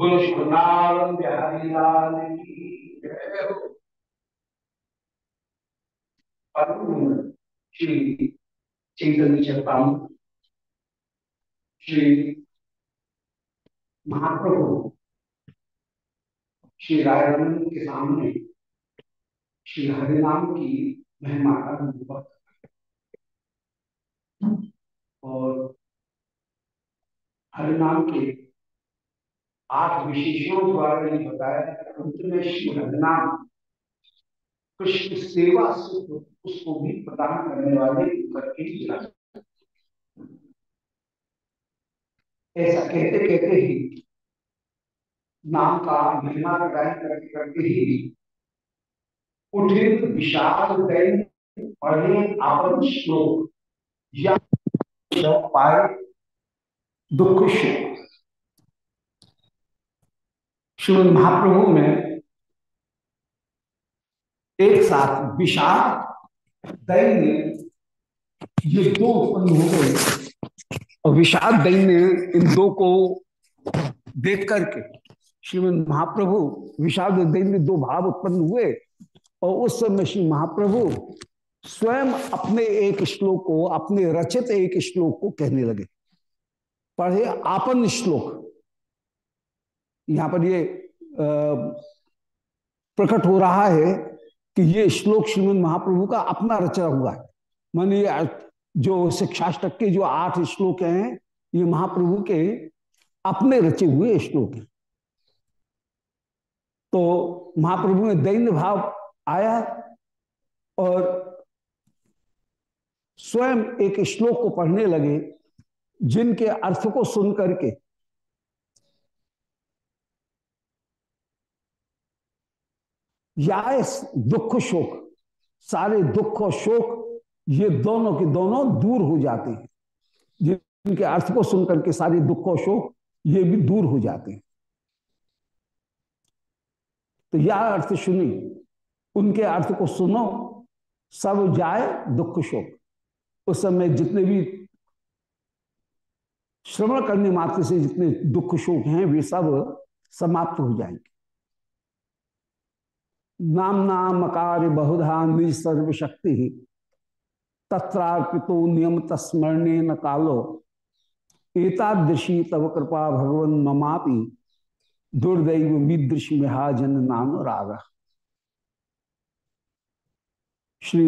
लाल श्री महाप्रभु श्री रायरमन के सामने श्री हरिनाम की महिमा का अनुभव और हरिनाम के आठ विशेषणों द्वारा ये बताया उनमें श्री हरिनाम कृष्ण सेवा सुख उसको भी प्रदान करने वाले करके ऐसा कहते कहते ही नाम का महिमा का गायन करते करते ही उठित विशाल दैन पढ़े आपन श्लोक। या पाए दुख शोक श्रीमद महाप्रभु में एक साथ विषाद दैन्य, ये दो उत्पन्न हो गए। और विषाद दैन्य, इन दो को देख करके श्रीमद महाप्रभु विषाद दैन्य दो भाव उत्पन्न हुए। और उस समय श्री महाप्रभु स्वयं अपने एक श्लोक को, अपने रचित एक श्लोक को कहने लगे। पढ़े आपन श्लोक। यहाँ पर ये प्रकट हो रहा है कि ये श्लोक श्रीमद महाप्रभु का अपना रचा हुआ है। मानी जो शिक्षाष्टक के जो आठ श्लोक हैं, ये महाप्रभु के अपने रचे हुए श्लोक हैं। तो महाप्रभु में दैन्य भाव आया और स्वयं एक श्लोक को पढ़ने लगे, जिनके अर्थ को सुन करके या दुख, शोक। सारे दुख और शोक, ये दोनों के दोनों दूर हो जाते हैं। जिनके अर्थ को सुनकर के सारे दुख और शोक, ये भी दूर हो जाते हैं। तो यह अर्थ सुनी उनके अर्थ को सुनो, सब जाए दुख, शोक। उस समय जितने भी श्रवण करने मात्र से जितने दुख, शोक हैं, वे सब समाप्त हो जाएँगे। नाम नाम अकार बहुधा निज सर्वशक्ति तत्रार्पितो नियम तस्मरणे न कालो। एतादृशी तव कृपा भगवन ममापि। दुर्दैव मीदृशी महाजन नाम राग। श्री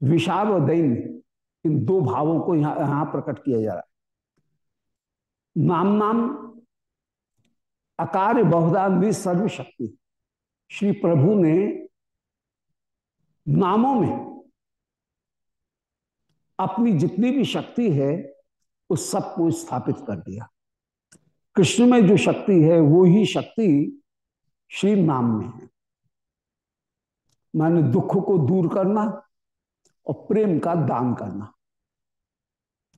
विशाल और दैन्य इन दो भावों को यहाँ यहाँ प्रकट किया जा रहा है। नाम नाम अकार बहुधा सर्वशक्ति। श्री प्रभु ने नामों में अपनी जितनी भी शक्ति है, उस सबको स्थापित कर दिया। कृष्ण में जो शक्ति है, वो ही शक्ति श्री नाम में है। माने दुख को दूर करना और प्रेम का दान करना।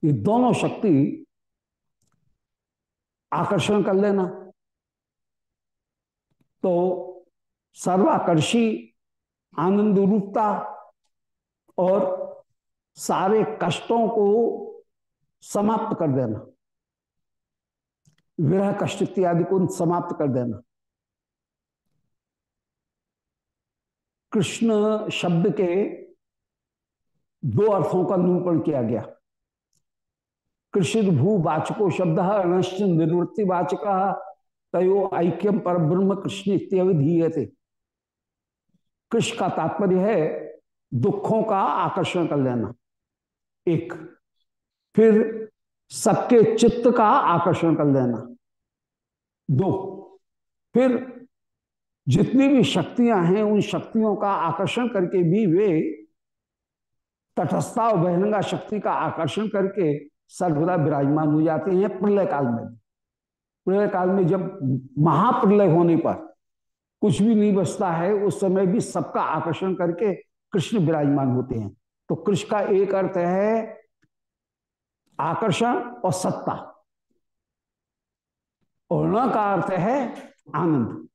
ये दोनों शक्ति आकर्षण कर लेना। तो सर्वाकर्षी आनंद रूपता और सारे कष्टों को समाप्त कर देना। विरह कष्ट इत्यादि को समाप्त कर देना। कृष्ण शब्द के दो अर्थों का निरूपण किया गया। कृष्ण भू वाचको शब्द, अनश्च निवृत्ति वाचक तयो ऐक्यम पर ब्रह्म कृष्ण इत्यवधीयते। कृष्ण का तात्पर्य है दुखों का आकर्षण कर लेना। एक, फिर सबके चित्त का आकर्षण कर लेना। दो, फिर जितनी भी शक्तियाँ हैं, उन शक्तियों का आकर्षण करके भी वे तटस्था और बहनंगा शक्ति का आकर्षण करके सर्वदा विराजमान हो जाते हैं प्रलय काल में। प्रलय काल में जब महाप्रलय होने पर कुछ भी नहीं बचता है, उस समय भी सबका आकर्षण करके कृष्ण विराजमान होते हैं। तो कृष्ण का एक अर्थ है आकर्षण और सत्ता। और न का अर्थ है आनंद।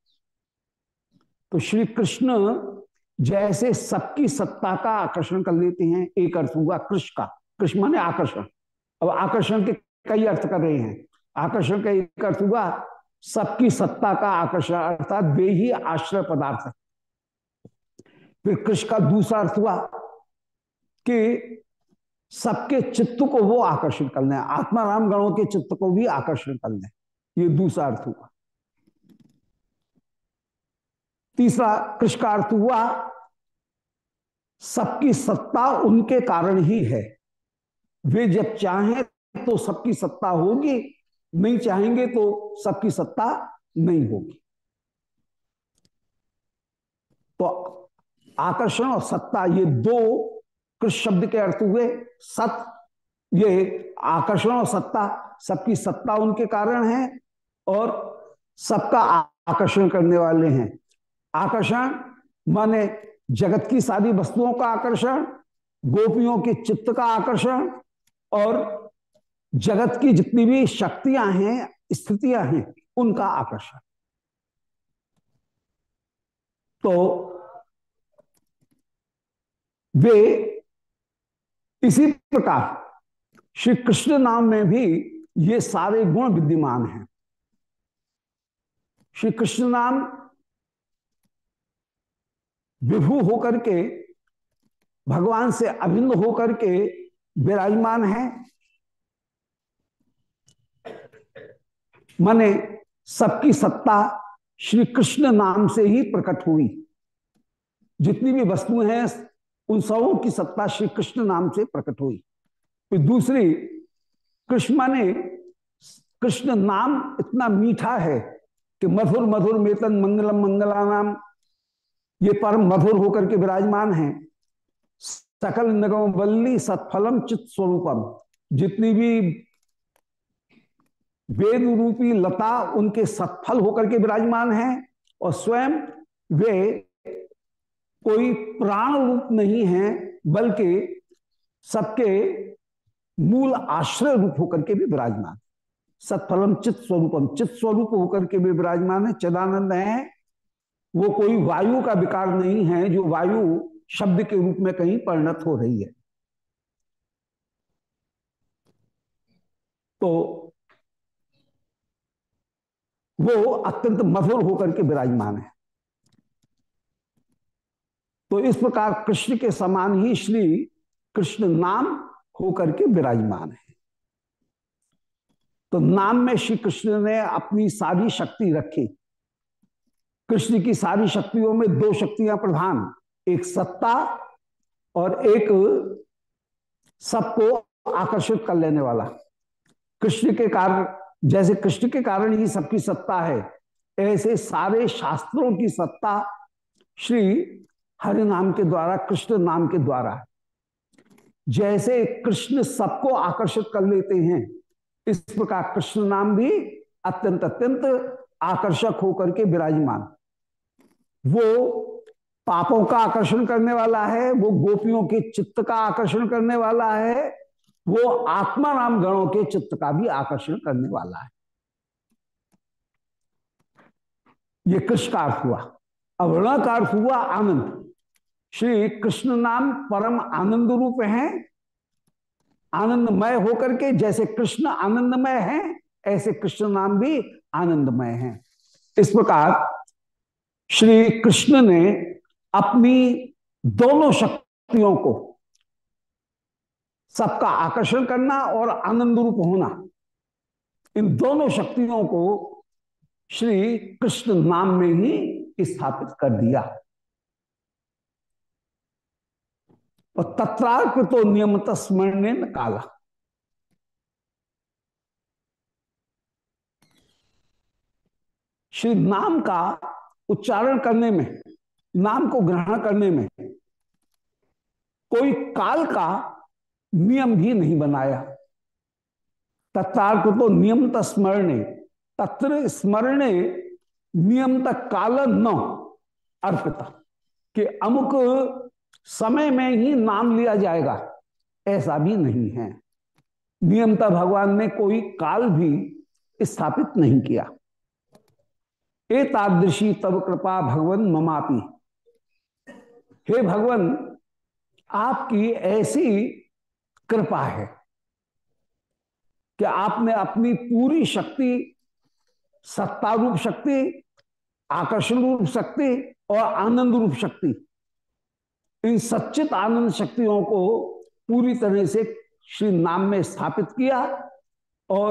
तो श्री कृष्ण जैसे सबकी सत्ता का आकर्षण कर लेते हैं, एक अर्थ हुआ कृष्ण का। कृष्ण माने आकर्षण। अब आकर्षण के कई अर्थ कर रहे हैं। आकर्षण का एक अर्थ हुआ सबकी सत्ता का आकर्षण, अर्थात वे ही आश्रय पदार्थ फिर कृष्ण का दूसरा अर्थ हुआ कि सबके चित्त को वो आकर्षण कर लें आत्मा राम गणों के चित्त को भी आकर्षण कर लें। ये दूसरा अर्थ हुआ। तीसरा कृष्ण का अर्थ हुआ, सबकी सत्ता उनके कारण ही है। वे जब चाहें तो सबकी सत्ता होगी नहीं चाहेंगे तो सबकी सत्ता नहीं होगी। तो आकर्षण और सत्ता, ये दो कृष्ण शब्द के अर्थ हुए। सत ये आकर्षण और सत्ता, सबकी सत्ता उनके कारण है और सबका आकर्षण करने वाले हैं। आकर्षण माने जगत की सारी वस्तुओं का आकर्षण, गोपियों के चित्त का आकर्षण और जगत की जितनी भी शक्तियाँ हैं, स्थितियाँ हैं, उनका आकर्षण। तो वे इसी प्रकार श्री कृष्ण नाम में भी ये सारे गुण विद्यमान हैं। श्री कृष्ण नाम विभू होकर के, भगवान से अभिन्न होकर के विराजमान है। माने सबकी सत्ता श्री कृष्ण नाम से ही प्रकट हुई। जितनी भी वस्तुएँ हैं, उन सबों की सत्ता श्री कृष्ण नाम से प्रकट हुई। फिर दूसरी, कृष्ण माने कृष्ण नाम इतना मीठा है कि मधुर मधुर मेतन मंगलम मंगला नाम ये परम मधुर होकर के विराजमान है। सकल निगम वल्ली सत्फलम चित स्वरूपम। जितनी भी वेद रूपी लता उनके सत्फल होकर के विराजमान है और स्वयं वे कोई प्राण रूप नहीं है, बल्कि सबके मूल आश्रय रूप होकर के भी विराजमान सत्फलम चित्त स्वरूपम चित स्वरूप होकर के भी विराजमान है, चिदानंद है। वो कोई वायु का विकार नहीं है, जो वायु शब्द के रूप में कहीं परिणत हो रही है। तो वो अत्यंत मधुर होकर के विराजमान है। तो इस प्रकार कृष्ण के समान ही श्री कृष्ण नाम होकर के विराजमान है। तो नाम में श्री कृष्ण ने अपनी सारी शक्ति रखी। कृष्ण की सारी शक्तियों में दो शक्तियाँ प्रधान, एक सत्ता और एक सबको आकर्षित कर लेने वाला। कृष्ण के कारण जैसे कृष्ण के कारण ही सबकी सत्ता है, ऐसे सारे शास्त्रों की सत्ता श्री हरि नाम के द्वारा, कृष्ण नाम के द्वारा जैसे कृष्ण सबको आकर्षित कर लेते हैं, इस प्रकार कृष्ण नाम भी अत्यंत अत्यंत आकर्षक होकर के विराजमान। वो पापों का आकर्षण करने वाला है, वो गोपियों के चित्त का आकर्षण करने वाला है वो आत्मा नाम गणों के चित्त का भी आकर्षण करने वाला है। ये कृष्ण का अर्थ हुआ। अवर्ण का अर्थ हुआ आनंद। श्री कृष्ण नाम परम आनंद रूप है। आनंदमय होकर के जैसे कृष्ण आनंदमय है, ऐसे कृष्ण नाम भी आनंदमय है। इस प्रकार श्री कृष्ण ने अपनी दोनों शक्तियों को सबका आकर्षण करना और आनंद रूप होना। इन दोनों शक्तियों को श्री कृष्ण नाम में ही स्थापित कर दिया। और तत्रार्क तो नियमित स्मरण काला। श्री नाम का उच्चारण करने में, नाम को ग्रहण करने में कोई काल का नियम भी नहीं बनाया। तत्तार्थ तो नियम स्मरणे, तत्र स्मरणे नियम तक काल न अर्पिता, कि अमुक समय में ही नाम लिया जाएगा, ऐसा भी नहीं है। नियमता भगवान ने कोई काल भी स्थापित नहीं किया। एतादृशी तब कृपा भगवान ममापी। हे भगवान, आपकी ऐसी कृपा है कि आपने अपनी पूरी शक्ति सत्ता रूप शक्ति, आकर्षण रूप शक्ति और आनंद रूप शक्ति, इन सच्चित आनंद शक्तियों को पूरी तरह से श्री नाम में स्थापित किया और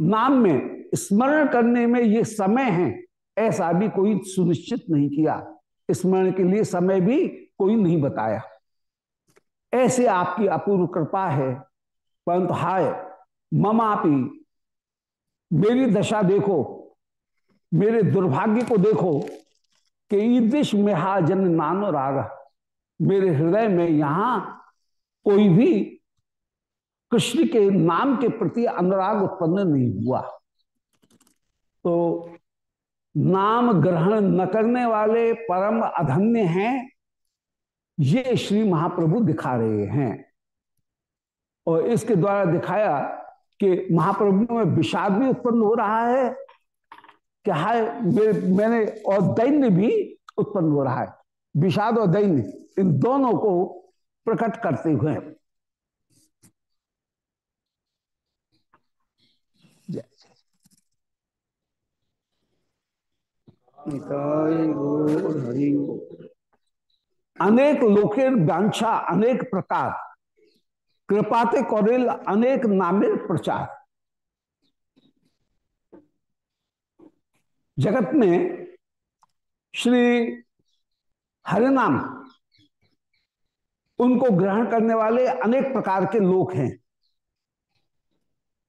नाम में स्मरण करने में ये समय है, ऐसा भी कोई सुनिश्चित नहीं किया। स्मरण के लिए समय भी कोई नहीं बताया। ऐसे आपकी अपूर्व कृपा है, परंतु हाय, ममापी मेरी दशा देखो, मेरे दुर्भाग्य को देखो, कि ईदिश मेहाजन नानो राग, मेरे हृदय में यहाँ कोई भी कृष्ण के नाम के प्रति अनुराग उत्पन्न नहीं हुआ। तो नाम ग्रहण न करने वाले परम अधन्य हैं ये श्री महाप्रभु दिखा रहे हैं। और इसके द्वारा दिखाया कि महाप्रभु में विषाद भी उत्पन्न हो रहा है, कि हाय मैंने और दैन्य भी उत्पन्न हो रहा है। विषाद और दैन्य, इन दोनों को प्रकट करते हुए। अनेक लोकेर वांछा अनेक प्रकार। कृपाते कौरिल अनेक नामेर प्रचार। जगत में श्री हरिनाम, उनको ग्रहण करने वाले अनेक प्रकार के लोग हैं।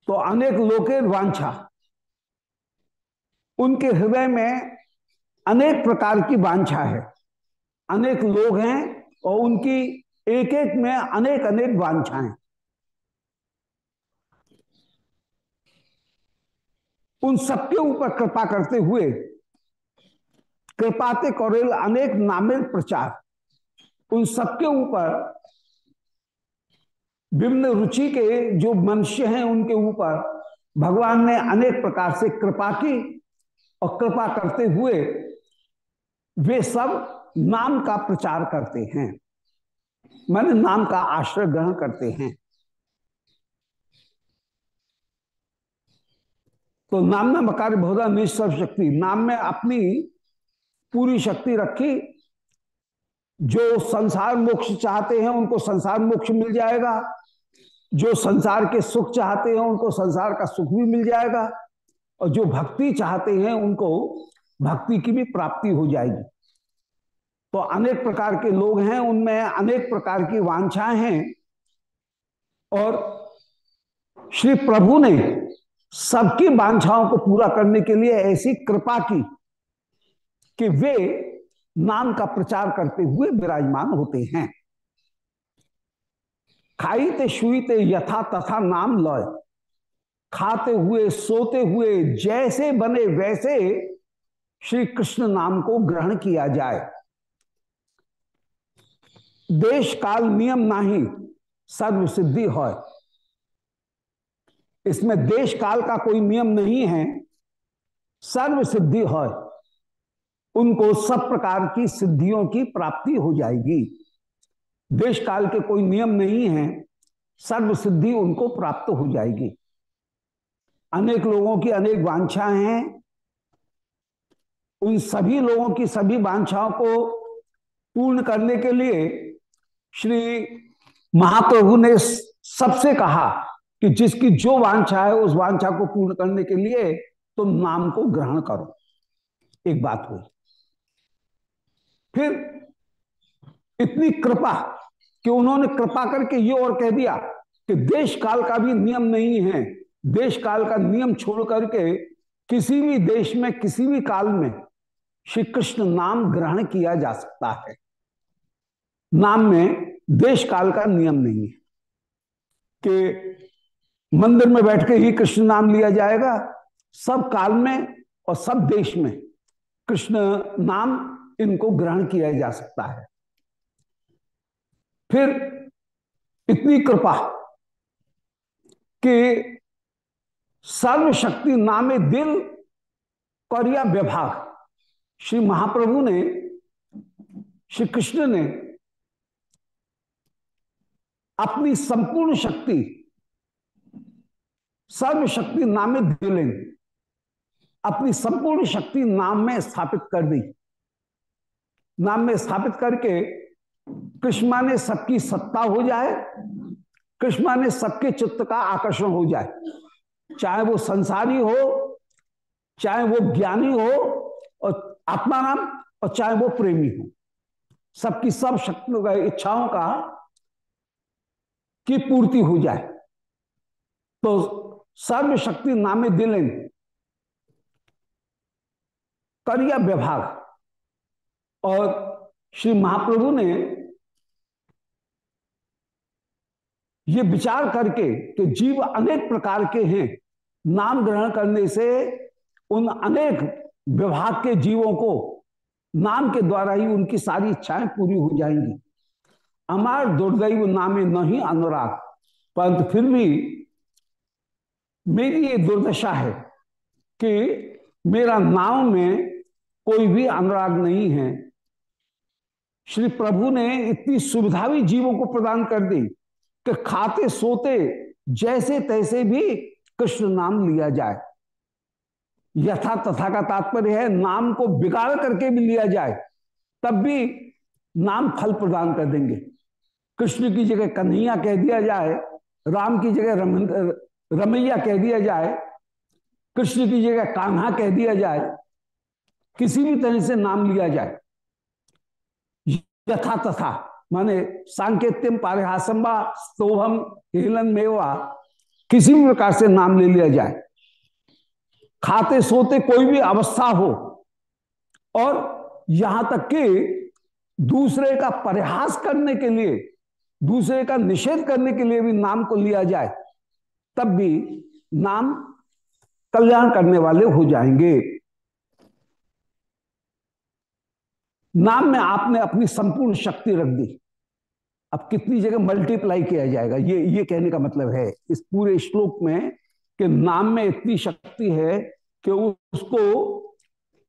तो अनेक लोके वांछा, उनके हृदय में अनेक प्रकार की वांछा है। अनेक लोग हैं और उनकी एक एक में अनेक अनेक वांछाएँ। उन सबके ऊपर कृपा करते हुए, कृपाते कौरेल अनेक नामिल प्रचार, उन सबके ऊपर विभिन्न रुचि के जो मनुष्य हैं उनके ऊपर भगवान ने अनेक प्रकार से कृपा की और कृपा करते हुए वे सब नाम का प्रचार करते हैं। मैंने नाम का आश्रय ग्रहण करते हैं। तो नाम ना मकार बहुधा निश्चव शक्ति, नाम में अपनी पूरी शक्ति रखी। जो संसार मोक्ष चाहते हैं, उनको संसार मोक्ष मिल जाएगा। जो संसार के सुख चाहते हैं, उनको संसार का सुख भी मिल जाएगा। और जो भक्ति चाहते हैं, उनको भक्ति की भी प्राप्ति हो जाएगी। तो अनेक प्रकार के लोग हैं, उनमें अनेक प्रकार की वांछाएँ हैं। और श्री प्रभु ने सबकी वांछाओं को पूरा करने के लिए ऐसी कृपा की कि वे नाम का प्रचार करते हुए विराजमान होते हैं। खाईते, शुईते, यथा तथा नाम लय। खाते हुए, सोते हुए, जैसे बने वैसे श्री कृष्ण नाम को ग्रहण किया जाए। देश काल नियम नाही सर्व सिद्धि है इसमें देश काल का कोई नियम नहीं है सर्व सिद्धि है उनको सब प्रकार की सिद्धियों की प्राप्ति हो जाएगी. देश काल के कोई नियम नहीं है सर्व सिद्धि उनको प्राप्त हो जाएगी. अनेक लोगों की अनेक वांछाएँ हैं. उन सभी लोगों की सभी वांछाओं को पूर्ण करने के लिए श्री महाप्रभु ने सबसे कहा कि जिसकी जो वांछा है, उस वांछा को पूर्ण करने के लिए तुम नाम को ग्रहण करो। एक बात हुई। फिर इतनी कृपा कि उन्होंने कृपा करके ये और कह दिया कि देश काल का भी नियम नहीं है। देश काल का नियम छोड़ करके किसी भी देश में, किसी भी काल में श्री कृष्ण नाम ग्रहण किया जा सकता है। नाम में देश काल का नियम नहीं है कि मंदिर में बैठ के ही कृष्ण नाम लिया जाएगा, सब काल में और सब देश में कृष्ण नाम इनको ग्रहण किया जा सकता है। फिर इतनी कृपा कि सर्वशक्ति नामे दिल कौरिया विभाग श्री महाप्रभु ने, श्री कृष्ण ने अपनी संपूर्ण शक्ति, सर्वशक्ति नाम में दिलें अपनी संपूर्ण शक्ति नाम में स्थापित कर दी। नाम में स्थापित करके कृष्णा ने सबकी सत्ता हो जाए, कृष्णा ने सबके चित्त का आकर्षण हो जाए। चाहे वो संसारी हो, चाहे वो ज्ञानी हो, और आत्मा नाम और चाहे वो प्रेमी हो। सबकी सब शक्तियों का, इच्छाओं का की पूर्ति हो जाए। तो सर्वशक्ति नामे दिलें करिया विभाग। और श्री महाप्रभु ने ये विचार करके कि जीव अनेक प्रकार के हैं, नाम ग्रहण करने से उन अनेक विभाग के जीवों को नाम के द्वारा ही उनकी सारी इच्छाएँ पूरी हो जाएँगी। अमार दुर्दैव नामे नहीं अनुराग। परंतु फिर भी मेरी ये दुर्दशा है कि मेरा नाम में कोई भी अनुराग नहीं है। श्री प्रभु ने इतनी सुविधा भी जीवों को प्रदान कर दी कि खाते सोते जैसे तैसे भी कृष्ण नाम लिया जाए। यथा तथा का तात्पर्य है, नाम को बिगाड़ करके भी लिया जाए, तब भी नाम फल प्रदान कर देंगे। कृष्ण की जगह कन्हैया कह दिया जाए राम की जगह रम, रमैया कह दिया जाए कृष्ण की जगह कान्हा कह दिया जाए किसी भी तरह से नाम लिया जाए। यथा तथा माने सांकेत्यम पारिहासंबा स्तोभम हिलन मेवा किसी भी प्रकार से नाम ले लिया जाए। खाते सोते कोई भी अवस्था हो और यहाँ तक कि दूसरे का परिहास करने के लिए दूसरे का निषेध करने के लिए भी नाम को लिया जाए, तब भी नाम कल्याण करने वाले हो जाएँगे। नाम में आपने अपनी संपूर्ण शक्ति रख दी। अब कितनी जगह मल्टीप्लाई किया जाएगा, ये ये कहने का मतलब है, इस पूरे श्लोक में कि नाम में इतनी शक्ति है कि उसको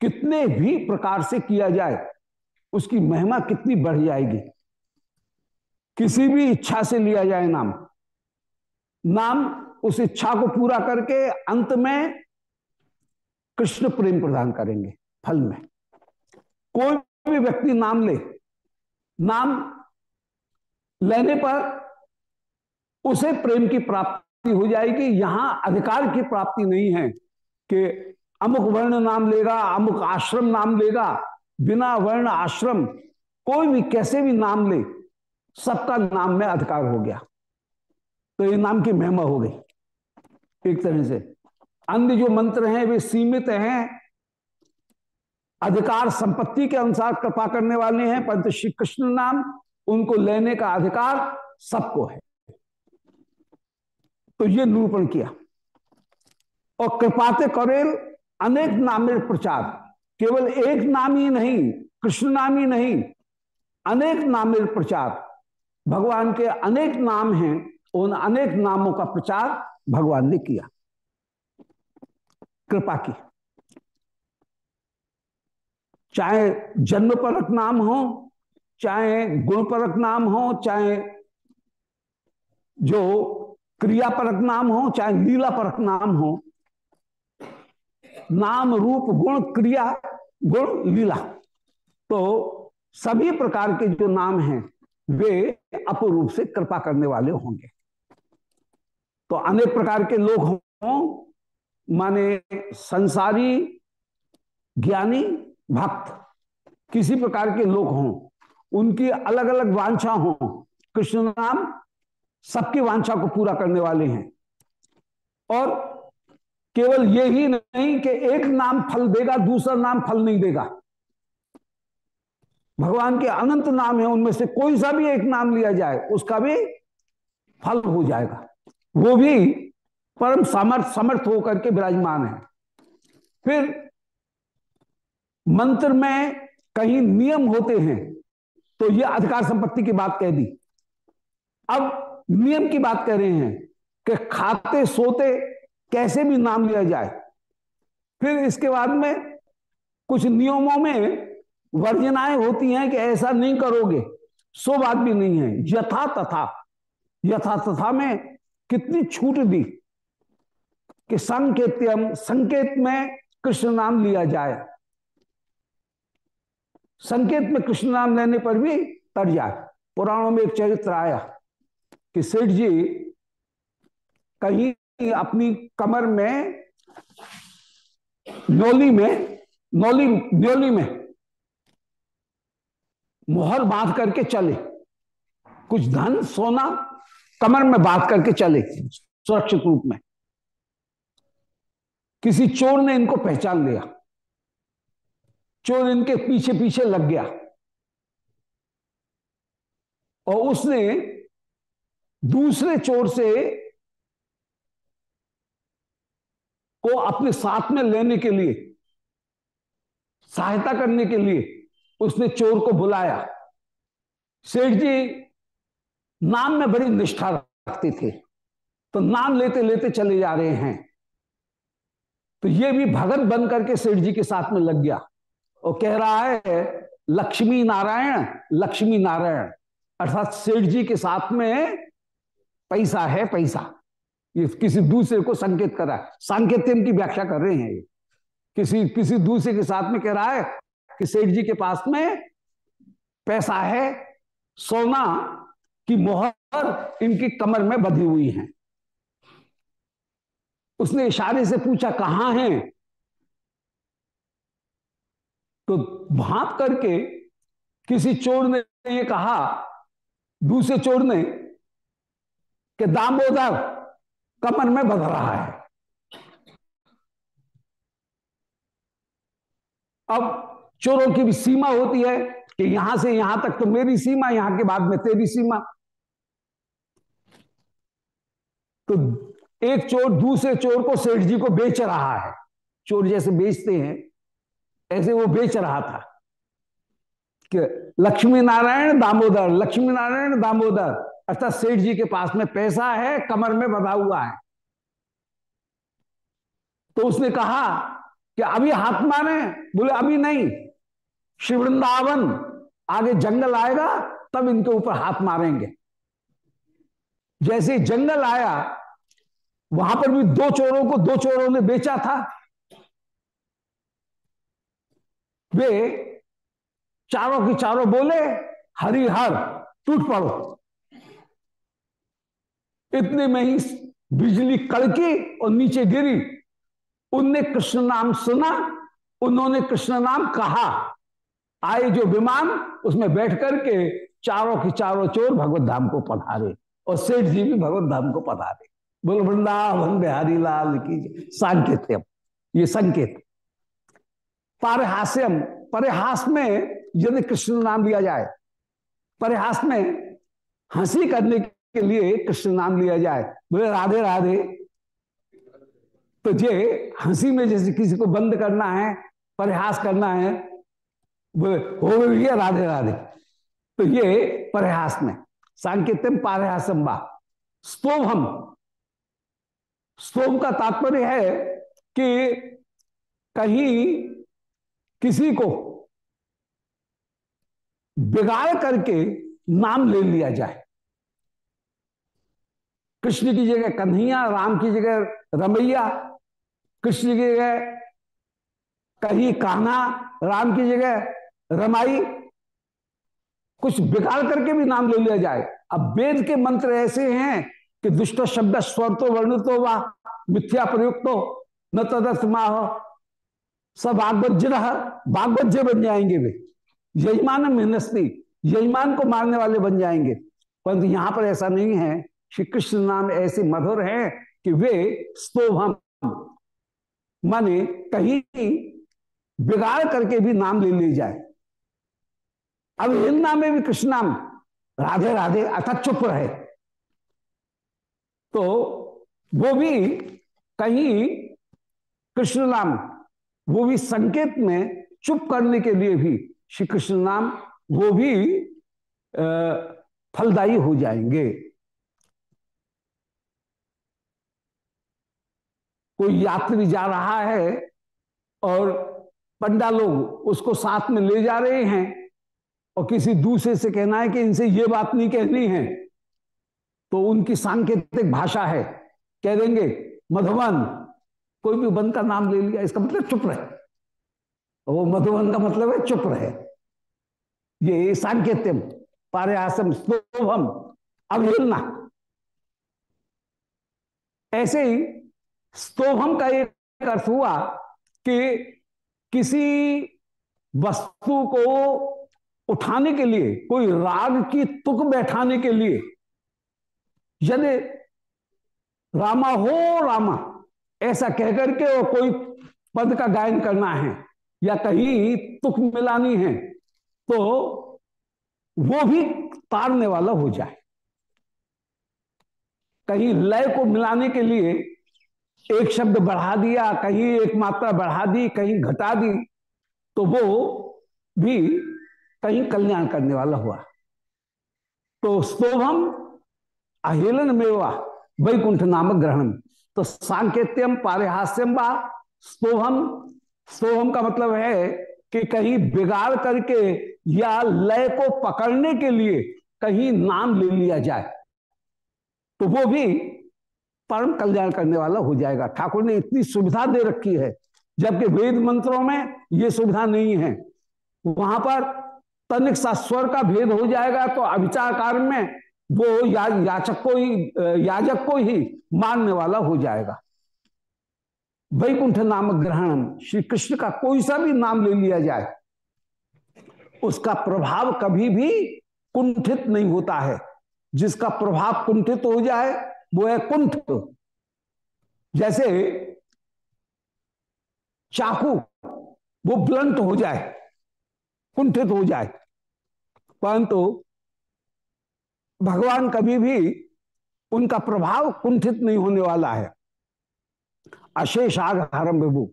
कितने भी प्रकार से किया जाए, उसकी महिमा कितनी बढ़ जाएगी। किसी भी इच्छा से लिया जाए नाम। नाम उस इच्छा को पूरा करके अंत में कृष्ण प्रेम प्रदान करेंगे, फल में। कोई भी व्यक्ति नाम ले, नाम लेने पर उसे प्रेम की प्राप्ति हो जाएगी। यहाँ अधिकार की प्राप्ति नहीं है कि अमुक वर्ण नाम लेगा, अमुक आश्रम नाम लेगा, बिना वर्ण आश्रम कोई भी, कैसे भी नाम ले सबका नाम में अधिकार हो गया। तो ये नाम की महिमा हो गई। एक तरह से अन्य जो मंत्र हैं, वे सीमित हैं। अधिकार संपत्ति के अनुसार कृपा करने वाले हैं, परंतु श्री कृष्ण नाम, उनको लेने का अधिकार सबको है। तो ये निरूपण किया। और कृपाते करेल, अनेक नामे प्रचार। केवल एक नाम ही नहीं, कृष्ण नाम ही नहीं, अनेक नामे प्रचार। भगवान के अनेक नाम हैं, उन अनेक नामों का प्रचार भगवान ने किया। कृपा की। चाहे जन्म परक नाम हो, चाहे गुण परक नाम हो, चाहे जो क्रिया परक नाम हो, चाहे लीला परक नाम हो, नाम रूप, गुण, क्रिया, गुण, लीला। तो सभी प्रकार के जो नाम हैं वे अपूरूप से कृपा करने वाले होंगे। तो अनेक प्रकार के लोग हों, माने संसारी, ज्ञानी, भक्त, किसी प्रकार के लोग हों, उनकी अलग अलग वांछा हो, कृष्ण नाम सबकी वांछा को पूरा करने वाले हैं। और केवल ये ही नहीं कि एक नाम फल देगा, दूसरा नाम फल नहीं देगा। भगवान के अनंत नाम है, उनमें से कोई सा भी एक नाम लिया जाए, उसका भी फल हो जाएगा। वो भी परम समर्थ समर्थ होकर के विराजमान है। फिर मंत्र में कहीं नियम होते हैं तो ये अधिकार संपत्ति की बात कह दी। अब नियम की बात कह रहे हैं कि खाते, सोते कैसे भी नाम लिया जाए। फिर इसके बाद में कुछ नियमों में वर्जनाएँ होती हैं कि ऐसा नहीं करोगे, सो बात भी नहीं है। यथा तथा यथा तथा में कितनी छूट दी कि संकेत्यम, संकेत में कृष्ण नाम लिया जाए। संकेत में कृष्ण नाम लेने पर भी तर जाए। पुराणों में एक चरित्र आया कि सेठ जी कहीं अपनी कमर में नौली में, नौली, न्योली में मोहर बाँध करके चले। कुछ धन, सोना, कमर में बाँध करके चले सुरक्षित रूप में। किसी चोर ने इनको पहचान लिया। चोर इनके पीछे पीछे लग गया। और उसने दूसरे चोर से को अपने साथ में लेने के लिए, सहायता करने के लिए उसने चोर को बुलाया। सेठ जी, नाम में बड़ी निष्ठा रखते थे तो नाम लेते लेते चले जा रहे हैं। तो ये भी भगत बन करके सेठ जी के साथ में लग गया। और कह रहा है, लक्ष्मी नारायण लक्ष्मी नारायण। अर्थात सेठ जी के साथ में पैसा है, पैसा। ये किसी दूसरे को संकेत कर रहा है। सांकेत्यम की व्याख्या कर रहे हैं ये। किसी किसी दूसरे के साथ में कह रहा है कि सेठ जी के पास में पैसा है, सोना की मोहर इनकी कमर में बधी हुई है। उसने इशारे से पूछा, कहाँ है? तो भाप करके किसी चोर ने ये कहा, दूसरे चोर ने, कि दामोदर कमर में बध रहा है। अब चोरों की भी सीमा होती है कि यहाँ से यहाँ तक तो मेरी सीमा, यहाँ के बाद में तेरी सीमा। तो एक चोर दूसरे चोर को सेठ जी को बेच रहा है। चोर जैसे बेचते हैं, ऐसे वो बेच रहा था कि लक्ष्मी नारायण दामोदर, लक्ष्मी नारायण दामोदर, अर्थात सेठ जी के पास में पैसा है, कमर में बधा हुआ है। तो उसने कहा कि अभी हाथ मारे, बोले, अभी नहीं शिवृंदावन आगे जंगल आएगा, तब इनके ऊपर हाथ मारेंगे। जैसे जंगल आया, वहाँ पर भी दो चोरों को, दो चोरों ने बेचा था। वे चारों की चारों बोले हरिहर टूट पड़ो। इतने में ही बिजली कड़की और नीचे गिरी। उनने कृष्ण नाम सुना, उन्होंने कृष्ण नाम कहा। आए जो विमान, उसमें बैठ करके चारों की चारों चोर भगवत धाम को पधारे और सेठ जी भी भगवत धाम को पधारे। बोल, वृंदावन बिहारी लाल की संकेत ये संकेत। पारहास्यम। परिहास में यदि कृष्ण नाम लिया जाए, परिहास में हँसी करने के लिए कृष्ण नाम लिया जाए, बोले, राधे राधे। तो ये हँसी में जैसे किसी को बंद करना है, परिहास करना है बोले, हो गया राधे राधे। तो ये परिहास में सांकेत्यम पारहासम बा। स्तोभम स्तोभ का तात्पर्य है कि कहीं किसी को बिगाड़ करके नाम ले लिया जाए। कृष्ण की जगह कन्हैया, राम की जगह रमैया, कृष्ण की जगह कहीं कान्हा, राम की जगह रमाई कुछ बिगाड़ करके भी नाम ले लिया जाए। अब वेद के मंत्र ऐसे हैं कि दुष्ट शब्द स्वर तो वर्ण तो वाह मिथ्या प्रयुक्त, न तदर्थ माह। सब बागवज्य बागवज्य बन जाएँगे वे। यजमान मेहनस्ती यजमान को मारने वाले बन जाएँगे। परंतु यहाँ पर ऐसा नहीं है। श्री कृष्ण नाम ऐसे मधुर हैं कि वे स्तोभम, माने कहीं बिगाड़ करके भी नाम ले ली जाए। अब हिंदा में भी कृष्ण नाम, राधे राधे, अर्थात चुप रहे। तो वो भी कहीं कृष्ण नाम, वो भी संकेत में चुप करने के लिए भी श्री कृष्ण नाम, वो भी फलदायी हो जाएँगे। कोई यात्री जा रहा है और पंडा लोग उसको साथ में ले जा रहे हैं और किसी दूसरे से कहना है कि इनसे ये बात नहीं कहनी है तो उनकी सांकेतिक भाषा है। कह देंगे, मधुबन, कोई भी वन का नाम ले लिया, इसका मतलब चुप रहे। वो मधुबन का मतलब है चुप रहे। ये सांकेत्यम पारयासम स्तोभम अवहेलना ऐसे ही स्तोभम का एक अर्थ हुआ कि किसी वस्तु को उठाने के लिए, कोई राग की तुक बैठाने के लिए। यदि रामा हो रामा, ऐसा कहकर के और कोई पद का गायन करना है या कहीं तुक मिलानी है तो वो भी तारने वाला हो जाए। कहीं लय को मिलाने के लिए एक शब्द बढ़ा दिया, कहीं एक मात्रा बढ़ा दी, कहीं घटा दी तो वो भी कहीं कल्याण करने वाला हुआ। तो स्तोभम अहेलन मेवा वैकुंठ नामक ग्रहण तो सांकेत्यम, पारिहास्यम बा स्तोभम स्तोभम का मतलब है कि कहीं बिगाड़ करके या लय को पकड़ने के लिए कहीं नाम ले लिया जाए। तो वो भी परम कल्याण करने वाला हो जाएगा। ठाकुर ने इतनी सुविधा दे रखी है, जबकि वेद मंत्रों में ये सुविधा नहीं है। वहाँ पर तनिक सा स्वर का भेद हो जाएगा तो अभिचार कार्य में वो या, याचक को ही याजक को ही मानने वाला हो जाएगा। वैकुंठ नामक ग्रहण श्री कृष्ण का कोई सा भी नाम ले लिया जाए उसका प्रभाव कभी भी कुंठित नहीं होता है। जिसका प्रभाव कुंठित हो जाए वो है कुंठ। जैसे चाकू वो ब्लंट हो जाए कुंठित हो जाए। परंतु भगवान कभी भी उनका प्रभाव कुंठित नहीं होने वाला है। अशेष आग हरम विभु।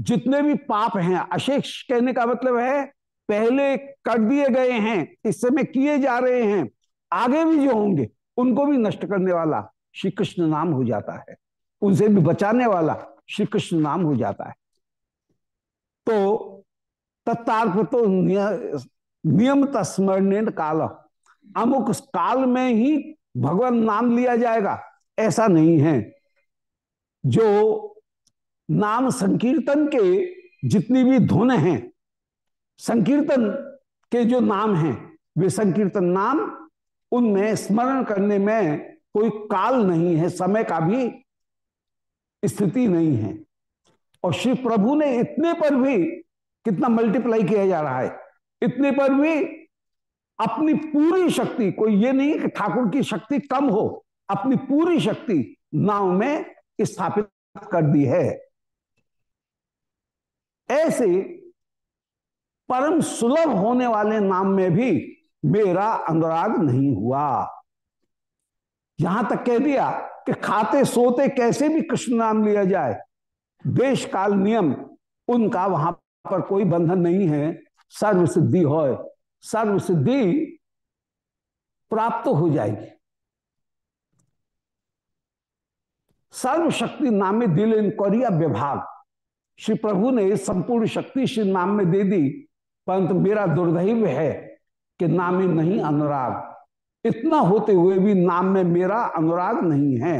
जितने भी पाप हैं, अशेष कहने का मतलब है, पहले कर दिए गए हैं, इस समय किए जा रहे हैं, आगे भी जो होंगे, उनको भी नष्ट करने वाला श्री कृष्ण नाम हो जाता है। उनसे भी बचाने वाला श्री कृष्ण नाम हो जाता है। तो तो नियम तस्मरण काल। अमुक काल में ही भगवान नाम लिया जाएगा। ऐसा नहीं है। जो नाम संकीर्तन के जितनी भी धुन हैं, संकीर्तन के जो नाम हैं, वे संकीर्तन नाम, उनमें स्मरण करने में कोई काल नहीं है, समय का भी स्थिति नहीं है। और श्री प्रभु ने इतने पर भी कितना मल्टीप्लाई किया जा रहा है। इतने पर भी अपनी पूरी शक्ति, कोई ये नहीं कि ठाकुर की शक्ति कम हो, अपनी पूरी शक्ति नाव में स्थापित कर दी है। ऐसे परम सुलभ होने वाले नाम में भी मेरा अनुराग नहीं हुआ। यहाँ तक कह दिया कि खाते सोते कैसे भी कृष्ण नाम लिया जाए, देश काल नियम उनका वहाँ पर कोई बंधन नहीं है सर्व सिद्धि हो सर्व सिद्धि प्राप्त हो जाएगी। सर्व शक्ति नाम में दिल इंक्वायरिया विभाग श्री प्रभु ने संपूर्ण शक्ति श्री नाम में दे दी, परंतु मेरा दुर्दैव है कि नाम में नहीं अनुराग। इतना होते हुए भी नाम में मेरा अनुराग नहीं है।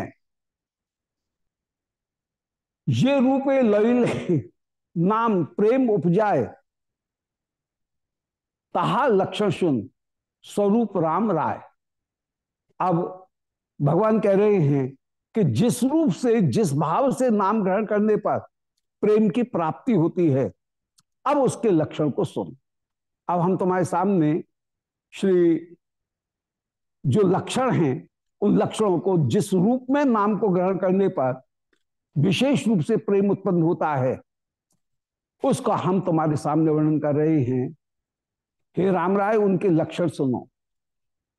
ये रूपे लईल नाम प्रेम उपजाए, तहा लक्षण सुन, स्वरूप राम राय। अब भगवान कह रहे हैं कि जिस रूप से, जिस भाव से नाम ग्रहण करने पर प्रेम की प्राप्ति होती है, अब उसके लक्षण को सुन। अब हम तुम्हारे सामने श्री जो लक्षण हैं, उन लक्षणों को जिस रूप में नाम को ग्रहण करने पर विशेष रूप से प्रेम उत्पन्न होता है उसका हम तुम्हारे सामने वर्णन कर रहे हैं। हे राम राय उनके लक्षण सुनो।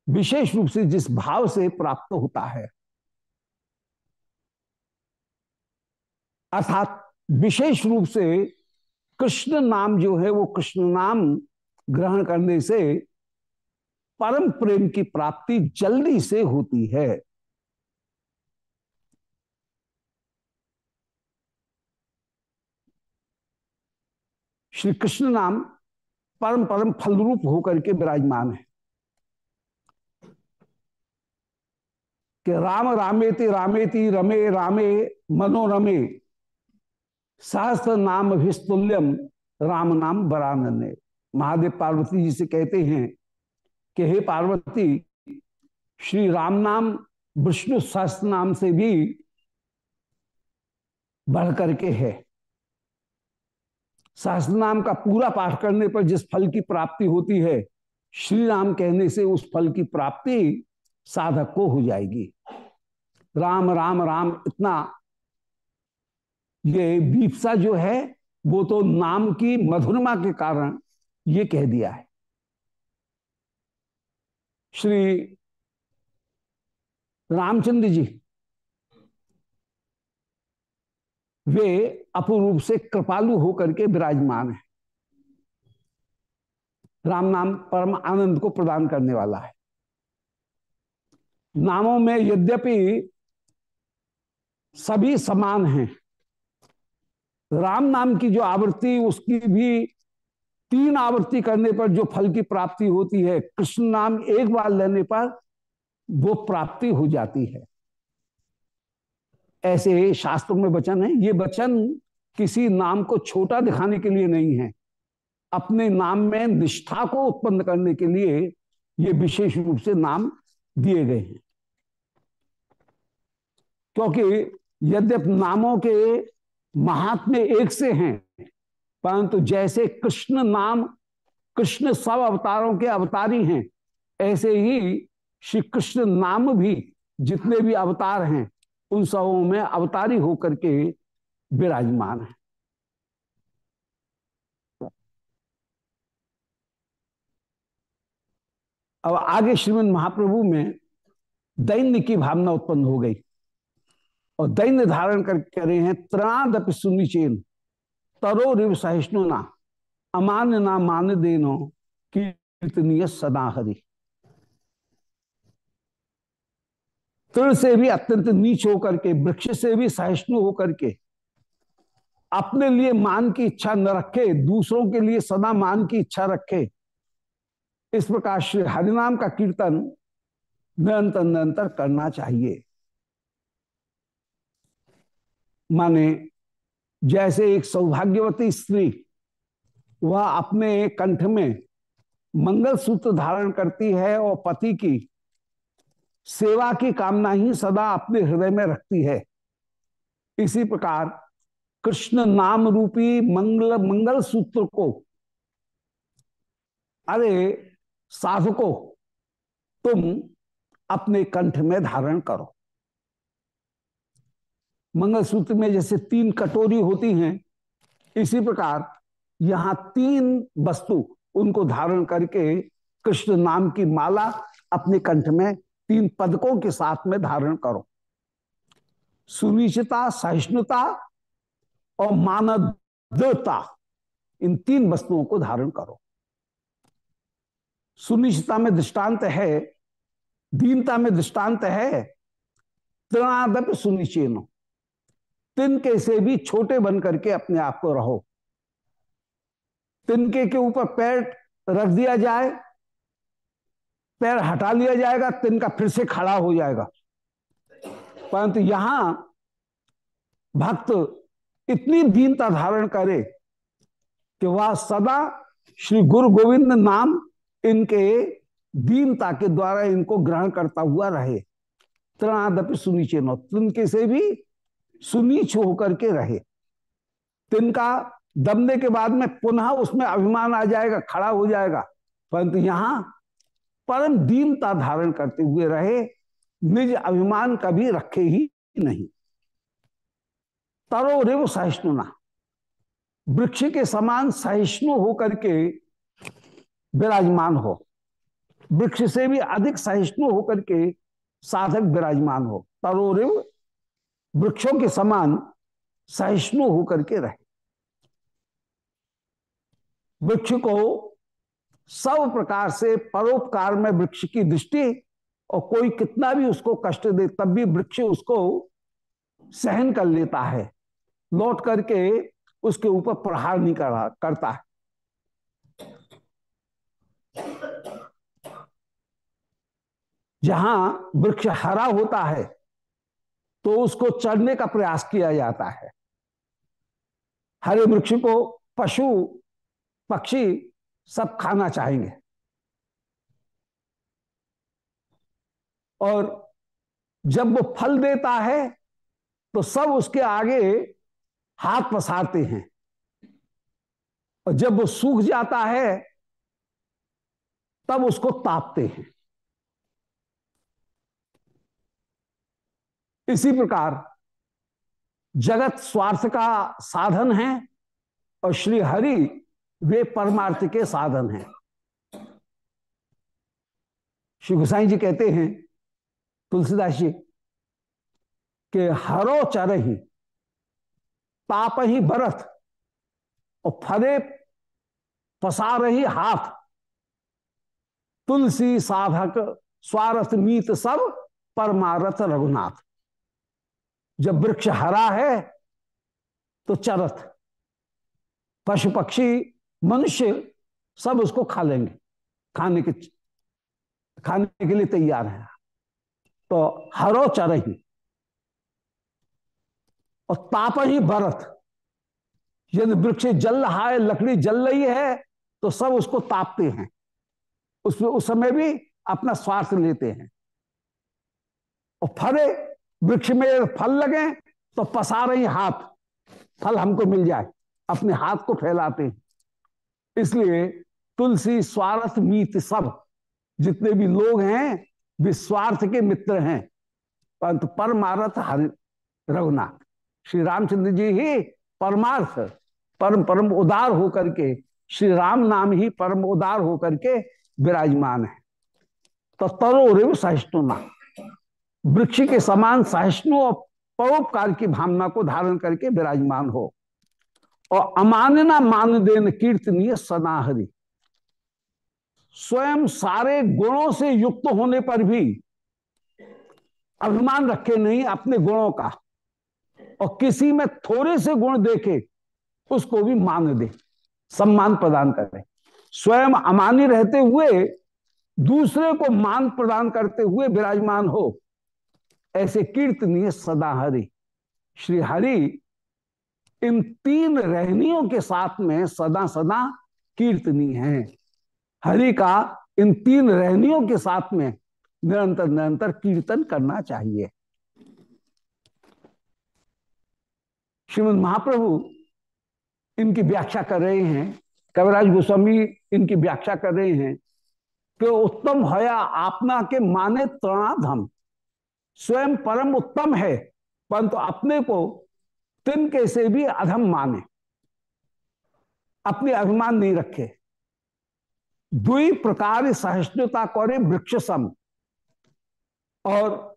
विशेष रूप से जिस भाव से प्राप्त होता है। अर्थात विशेष रूप से कृष्ण नाम जो है, वो कृष्ण नाम ग्रहण करने से परम प्रेम की प्राप्ति जल्दी से होती है। श्री कृष्ण नाम परम परम फल रूप होकर के विराजमान है। कि राम रामेति रामेति रमे रामे मनोरमे सहस्त्र नाम विस्तुल्यम राम नाम बरानन्य महादेव पार्वती जी से कहते हैं कि हे पार्वती, श्री राम नाम विष्णु सहस्त्र नाम से भी बढ़ करके है। सहस्त्र नाम का पूरा पाठ करने पर जिस फल की प्राप्ति होती है श्री राम कहने से उस फल की प्राप्ति साधक को हो जाएगी। राम राम राम, इतना ये बीपसा जो है, वो तो नाम की मधुरमा के कारण ये कह दिया है। श्री रामचंद्र जी वे अपूर्व से कृपालु होकर के विराजमान है। राम नाम परम आनंद को प्रदान करने वाला है। नामों में यद्यपि सभी समान हैं, राम नाम की जो आवृत्ति, उसकी भी तीन आवृत्ति करने पर जो फल की प्राप्ति होती है, कृष्ण नाम एक बार लेने पर वो प्राप्ति हो जाती है। ऐसे शास्त्रों में वचन है, ये वचन किसी नाम को छोटा दिखाने के लिए नहीं है। अपने नाम में निष्ठा को उत्पन्न करने के लिए ये विशेष रूप से नाम दिए गए हैं। क्योंकि यद्यप नामों के महात्म्य एक से हैं, परंतु जैसे कृष्ण नाम, कृष्ण सब अवतारों के अवतारी हैं, ऐसे ही श्री कृष्ण नाम भी जितने भी अवतार हैं उन सबों में अवतारी होकर के विराजमान है। अब आगे श्रीमद महाप्रभु में दैन्य की भावना उत्पन्न हो गई और दैन्य धारण कर कह रहे हैं त्रादप सुनिचेन, तरो रिव सहिष्णु ना अमान ना मान देनो, कीर्तनीय सदा हरि तृण से भी अत्यंत नीच होकर के, वृक्ष से भी सहिष्णु होकर के, अपने लिए मान की इच्छा न रखे, दूसरों के लिए सदा मान की इच्छा रखे, इस प्रकार श्री हरिनाम का कीर्तन निरंतर निरंतर करना चाहिए। माने जैसे एक सौभाग्यवती स्त्री, वह अपने कंठ में मंगल सूत्र धारण करती है और पति की सेवा की कामना ही सदा अपने हृदय में रखती है। इसी प्रकार कृष्ण नाम रूपी मंगल मंगल सूत्र को, अरे साधको, तुम अपने कंठ में धारण करो। मंगलसूत्र में जैसे तीन कटोरी होती हैं, इसी प्रकार यहाँ तीन वस्तु उनको धारण करके कृष्ण नाम की माला अपने कंठ में तीन पदकों के साथ में धारण करो। सुनिश्चिता सहिष्णुता और मानवता, इन तीन वस्तुओं को धारण करो। सुनिश्चिता में दृष्टांत है, दीनता में दृष्टांत है, तृणादप सुनिचेनो तिनके से भी छोटे बन करके अपने आप को रहो। तिनके के ऊपर पैर रख दिया जाए पैर हटा लिया जाएगा तिनका फिर से खड़ा हो जाएगा। परंतु यहाँ भक्त इतनी दीनता धारण करे कि वह सदा श्री गुरु गोविंद नाम इनके दीनता के द्वारा इनको ग्रहण करता हुआ रहे। त्रणादपि सुनीचे नो। तिनके से भी सुनीच होकर के रहे। तिनका दबने के बाद में पुनः उसमें अभिमान आ जाएगा, खड़ा हो जाएगा। परंतु यहाँ परम दीनता धारण करते हुए रहे, निज अभिमान कभी रखे ही नहीं। तरो सहिष्णुना। वृक्ष के समान सहिष्णु होकर के विराजमान हो। वृक्ष से भी अधिक सहिष्णु होकर के साधक विराजमान हो। तरोरिव वृक्षों के समान सहिष्णु होकर के रहे। वृक्ष को सब प्रकार से परोपकार में वृक्ष की दृष्टि और कोई कितना भी उसको कष्ट दे तब भी वृक्ष उसको सहन कर लेता है। लौट करके उसके ऊपर प्रहार नहीं कर, करता है। जहाँ वृक्ष हरा होता है तो उसको चढ़ने का प्रयास किया जाता है। हरे वृक्ष को पशु पक्षी सब खाना चाहेंगे। और जब वो फल देता है तो सब उसके आगे हाथ पसारते हैं। और जब वो सूख जाता है, तब उसको तापते हैं। इसी प्रकार जगत स्वार्थ का साधन है, और श्री हरि वे परमार्थ के साधन हैं। श्री गुसाई जी कहते हैं, तुलसीदास जी, के हरो चर ही ताप ही बरत और फरे पसा रही हाथ। तुलसी साधक, स्वारथ मीत सब, परमारथ रघुनाथ। जब वृक्ष हरा है तो चरथ पशु पक्षी मनुष्य सब उसको खा लेंगे। खाने के खाने के लिए तैयार है। तो हरो चरही और ताप ही भरत, यदि वृक्ष जल रहा है लकड़ी जल रही है तो सब उसको तापते हैं। उसमें उस समय भी अपना स्वार्थ लेते हैं। और फले वृक्ष में फल लगे तो पसा रही हाथ। फल हमको मिल जाए, अपने हाथ को फैलाते हैं। इसलिए तुलसी, स्वार्थ, मीत सब, जितने भी लोग हैं, वे स्वार्थ के मित्र हैं। परंतु परमार्थ हरि, रघुनाथ। श्री रामचंद्र जी ही परमार्थ, परम परम उदार होकर के, श्री राम नाम ही परम उदार होकर के विराजमान है। तो रेव सहिष्णुना वृक्ष के समान सहिष्णु और परोपकार की भावना को धारण करके विराजमान हो। और अमानना मान देन कीर्तनीय सनाहरी स्वयं सारे गुणों से युक्त होने पर भी अभिमान रखे नहीं अपने गुणों का, और किसी में थोड़े से गुण देखे, उसको भी मान दे, सम्मान प्रदान करे। स्वयं अमानी रहते हुए, दूसरे को मान प्रदान करते हुए विराजमान हो, ऐसे कीर्तनीय सदा हरि श्री हरि इन तीन रहनियों के साथ में सदा सदा कीर्तनी है। हरि का इन तीन रहनियों के साथ में निरंतर निरंतर कीर्तन करना चाहिए। श्रीमद महाप्रभु इनकी व्याख्या कर रहे हैं, कविराज गोस्वामी इनकी व्याख्या कर रहे हैं कि उत्तम हया आपना के माने तृणाधम। स्वयं परम उत्तम है, परंतु अपने को तिनके से भी अधम माने। अपने अभिमान नहीं रखे। दुई प्रकार सहिष्णुता करे वृक्ष सम और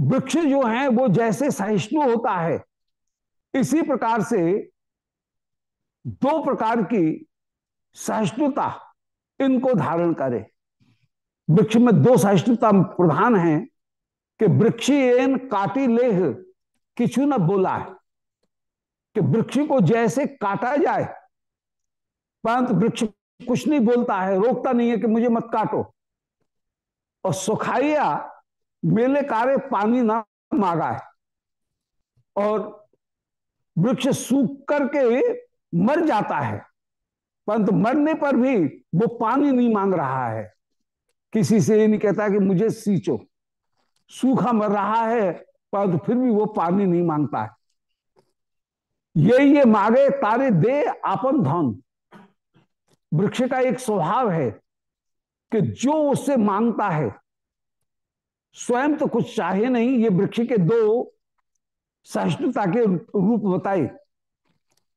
वृक्ष जो है, वो जैसे सहिष्णु होता है, इसी प्रकार से दो प्रकार की सहिष्णुता इनको धारण करे। वृक्ष में दो सहिष्णुता प्रधान है कि वृक्षी वृक्षेन काटी लेह किचु न बोला है कि वृक्ष को जैसे काटा जाए, परंतु वृक्ष कुछ नहीं बोलता है, रोकता नहीं है कि मुझे मत काटो। और सुखाइया मेले कारे पानी ना मांगा है और वृक्ष सूख करके मर जाता है, परंतु मरने पर भी वो पानी नहीं मांग रहा है। किसी से ये नहीं कहता कि मुझे सींचो, सूखा मर रहा है परंतु फिर भी वो पानी नहीं माँगता है। ये ये मांगे, तारे दे आपन धन। वृक्ष का एक स्वभाव है कि जो उससे माँगता है, स्वयं तो कुछ चाहे नहीं, ये वृक्ष के दो सहिष्णुता के रूप बताए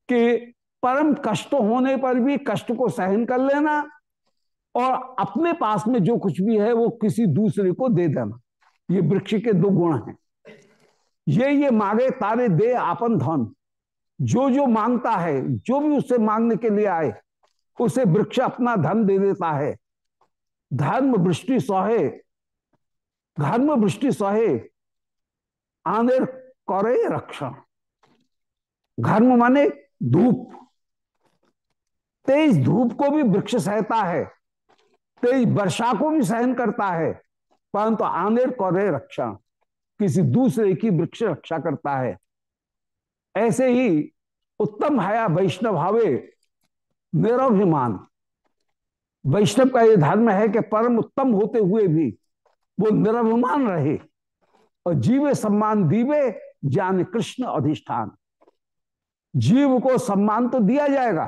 कि परम कष्ट होने पर भी कष्ट को सहन कर लेना और अपने पास में जो कुछ भी है, वो किसी दूसरे को दे देना। ये वृक्ष के दो गुण हैं। ये ये मांगे तारे दे आपन धन। जो जो माँगता है, जो भी उससे मांगने के लिए आए, उसे वृक्ष अपना धन दे देता है। धर्म वृष्टि सहे, धर्म वृष्टि सहे आने करे रक्षण। धर्म माने धूप। तेज धूप को भी वृक्ष सहता है, तेज वर्षा को भी सहन करता है, परंतु आनेर करे रक्षण। किसी दूसरे की वृक्ष रक्षा करता है। ऐसे ही उत्तम हया वैष्णव भावे निरभिमान वैष्णव का यह धर्म है कि परम उत्तम होते हुए भी वो निरभिमान रहे और जीवे सम्मान दीवे, ज्ञान कृष्ण अधिष्ठान। जीव को सम्मान तो दिया जाएगा,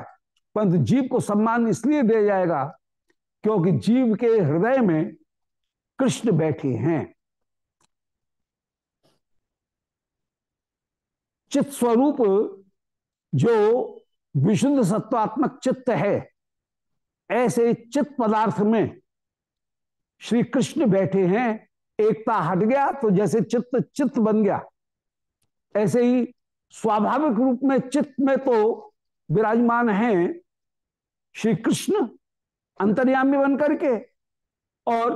परंतु जीव को सम्मान इसलिए दिया जाएगा क्योंकि जीव के हृदय में कृष्ण बैठे हैं। चित्त स्वरूप जो विशुद्ध सत्वात्मक चित्त है, ऐसे चित्त पदार्थ में श्री कृष्ण बैठे हैं, एकता हट गया तो जैसे चित्त चित्त बन गया। ऐसे ही स्वाभाविक रूप में चित्त में तो विराजमान है श्री कृष्ण अंतर्यामी बन करके और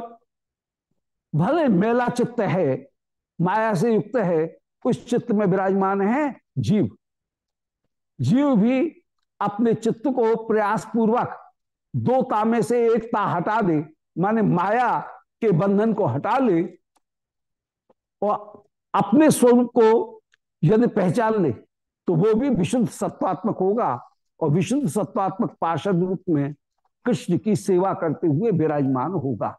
भले मेला चित्त है, माया से युक्त है उस चित्त में विराजमान है जीव। जीव भी अपने चित्त को प्रयास पूर्वक दो तामे से एक ता हटा दे, माने माया के बंधन को हटा ले और अपने स्वरूप को यदि पहचान ले तो वो भी विशुद्ध सत्वात्मक होगा और विशुद्ध सत्वात्मक पार्षद रूप में कृष्ण की सेवा करते हुए विराजमान होगा।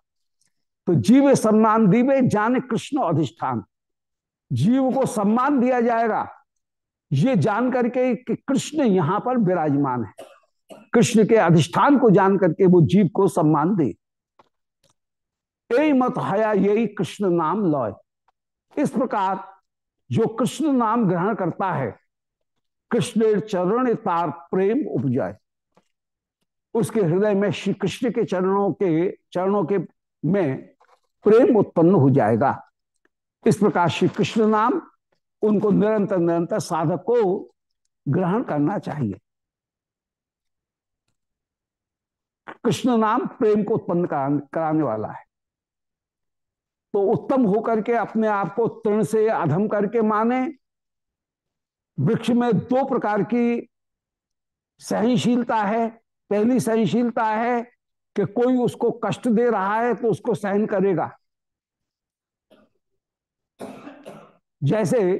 तो जीव सम्मान दीवे, जाने कृष्ण अधिष्ठान। जीव को सम्मान दिया जाएगा। ये जान करके कि कृष्ण यहाँ पर विराजमान है। कृष्ण के अधिष्ठान को जान करके वो जीव को सम्मान दे। यही मत हया यही कृष्ण नाम लॉय। इस प्रकार जो कृष्ण नाम ग्रहण करता है कृष्ण चरण तार प्रेम उपजाए। उसके हृदय में श्री कृष्ण के चरणों के चरणों के में प्रेम उत्पन्न हो जाएगा। इस प्रकार श्री कृष्ण नाम उनको निरंतर निरंतर साधक को ग्रहण करना चाहिए। कृष्ण नाम प्रेम को उत्पन्न कराने वाला है। तो उत्तम होकर के अपने आप को तृण से अधम करके माने। वृक्ष में दो प्रकार की सहनशीलता है। पहली सहनशीलता है कि कोई उसको कष्ट दे रहा है तो उसको सहन करेगा। जैसे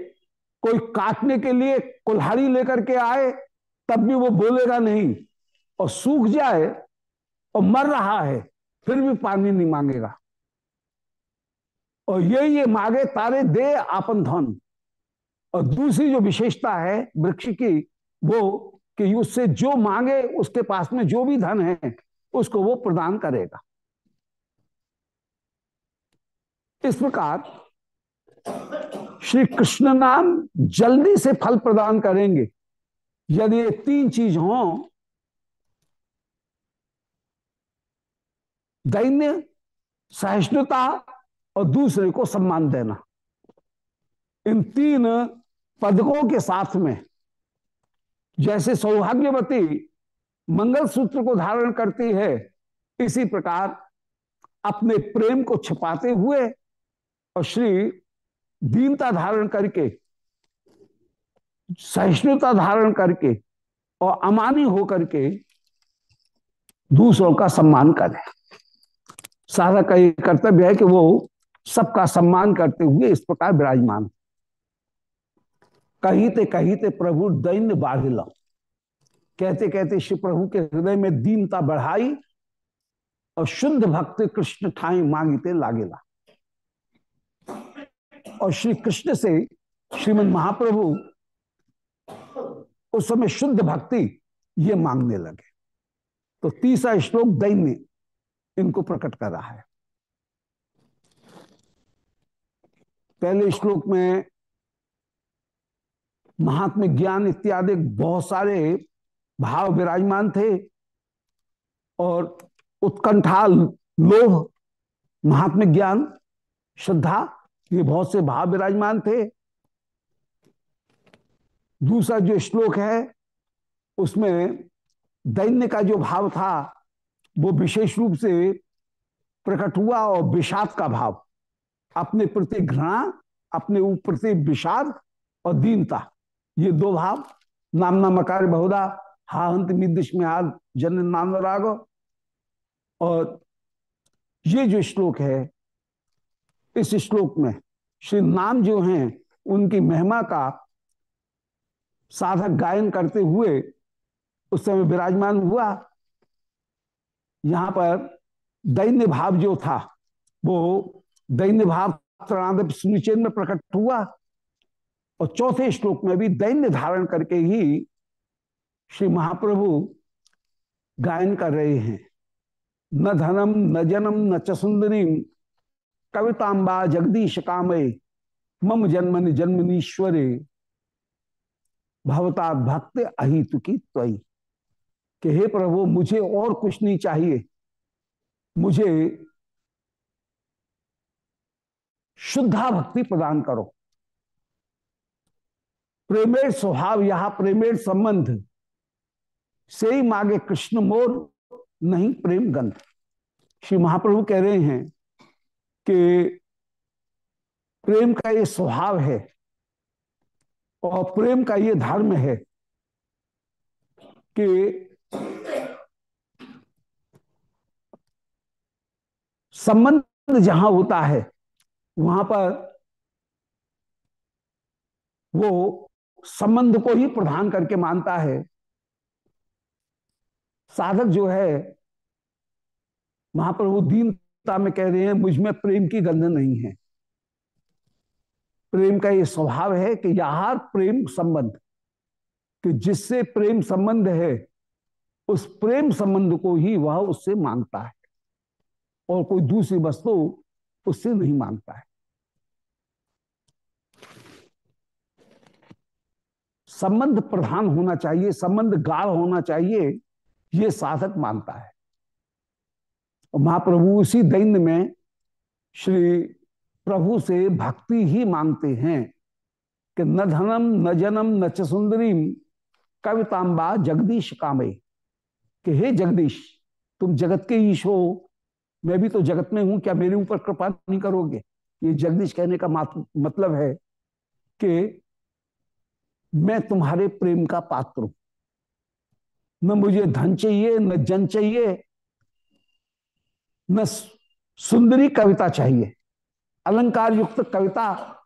कोई काटने के लिए कुल्हाड़ी लेकर के आए, तब भी वो बोलेगा नहीं। और सूख जाए और मर रहा है, फिर भी पानी नहीं मांगेगा। और ये ये मांगे, तारे दे आपन धन। और दूसरी जो विशेषता है वृक्ष की, वो कि उससे जो मांगे, उसके पास में जो भी धन है, उसको वो प्रदान करेगा। इस प्रकार श्री कृष्ण नाम जल्दी से फल प्रदान करेंगे। यदि ये तीन चीज़ हो, दैन्य, सहिष्णुता और दूसरे को सम्मान देना। इन तीन पदकों के साथ में, जैसे सौभाग्यवती मंगल सूत्र को धारण करती है, इसी प्रकार अपने प्रेम को छिपाते हुए और श्री दीनता धारण करके, सहिष्णुता धारण करके और अमानी होकर के दूसरों का सम्मान करे। सारा का ये कर्तव्य है कि वो सबका सम्मान करते हुए इस प्रकार विराजमान कहीं ते कहीं ते प्रभु दैन्य बाढ़िला कहते कहते श्री प्रभु के हृदय में दीनता बढ़ाई और शुद्ध भक्त कृष्ण ठाई मांगते लागेला और श्री कृष्ण से श्रीमद महाप्रभु उस समय शुद्ध भक्ति ये मांगने लगे। तो तीसरा श्लोक दैन्य इनको प्रकट कर रहा है। पहले श्लोक में महात्म ज्ञान इत्यादि बहुत सारे भाव विराजमान थे और उत्कंठा, लोभ महात्म ज्ञान, श्रद्धा ये बहुत से भाव विराजमान थे। दूसरा जो श्लोक है, उसमें दैन्य का जो भाव था, वो विशेष रूप से प्रकट हुआ और विषाद का भाव। अपने प्रति घृणा, अपने प्रति विषाद और दीनता, ये दो भाव। नामना मकार बहुधा हाहंत मिदिश में हाल जन नाम राग। और ये जो श्लोक है इस श्लोक में। श्री नाम जो हैं, उनकी महिमा का साधक गायन करते हुए उस समय विराजमान हुआ। यहाँ पर दैन्य भाव जो था, वो दैन्य भाव सुनिचेन में प्रकट हुआ। और चौथे श्लोक में भी दैन्य धारण करके ही श्री महाप्रभु गायन कर रहे हैं। न धनम, न जनम, न च कवितांबा जगदीश कामय मम जन्मनि जन्मनीश्वरे। भवता भक्त अहित की त्वई कि हे प्रभु, मुझे और कुछ नहीं चाहिए। मुझे शुद्धा भक्ति प्रदान करो। प्रेमेर स्वभाव, यहाँ प्रेमेर संबंध। से ही मागे कृष्ण मोर, नहीं प्रेम गंध। श्री महाप्रभु कह रहे हैं कि प्रेम का ये स्वभाव है और प्रेम का ये धर्म है कि संबंध जहाँ होता है, वहाँ पर वो संबंध को ही प्रधान करके मानता है। साधक जो है महाप्रभु दीनता में कह रहे हैं, मुझमें प्रेम की गंध नहीं है। प्रेम का ये स्वभाव है कि यहार प्रेम संबंध, कि जिससे प्रेम संबंध है, उस प्रेम संबंध को ही वह उससे माँगता है। और कोई दूसरी वस्तु उससे नहीं माँगता है। संबंध प्रधान होना चाहिए, संबंध गाढ़ होना चाहिए, ये साधक मानता है। और महाप्रभु उसी दैन्य में श्री प्रभु से भक्ति ही मांगते हैं कि न धनम, न जनम, न च सुंदरी कवितांबा जगदीश कामे कि हे जगदीश, तुम जगत के ईश हो। मैं भी तो जगत में हूँ, क्या मेरे ऊपर कृपा नहीं करोगे? ये जगदीश कहने का मतलब है कि मैं तुम्हारे प्रेम का पात्र हूँ। न मुझे धन चाहिए, न जन चाहिए न सुंदरी कविता चाहिए। अलंकार युक्त कविता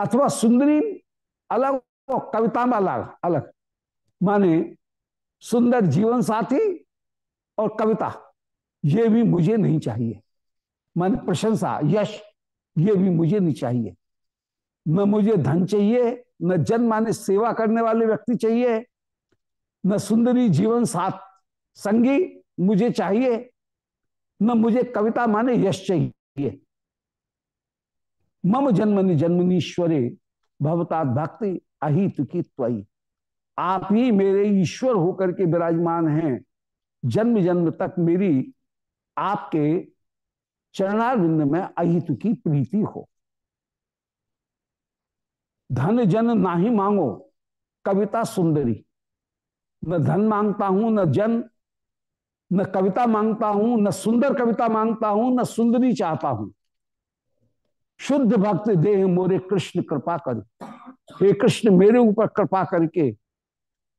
अथवा सुंदरी अलग कविता में अलग अलग। माने सुंदर जीवन साथी और कविता, ये भी मुझे नहीं चाहिए। माने प्रशंसा, यश, ये भी मुझे नहीं चाहिए। न मुझे धन चाहिए, न जन माने सेवा करने वाले व्यक्ति चाहिए, न सुंदरी जीवन साथ, संगी मुझे चाहिए न मुझे कविता माने यश चाहिए। मम जन्मनि जन्मनीश्वरे, भवता भक्ति अहित की त्वई आप ही मेरे ईश्वर होकर के विराजमान हैं। जन्म जन्म तक मेरी, आपके चरणारविंद में अहित की प्रीति हो। धन जन ना ही मांगो, कविता सुंदरी। न धन माँगता हूँ, न जन न कविता माँगता हूँ, न सुंदर कविता माँगता हूँ, न सुंदरी चाहता हूँ। शुद्ध भक्त देह मोरे कृष्ण कृपा कर। हे कृष्ण, मेरे ऊपर कृपा करके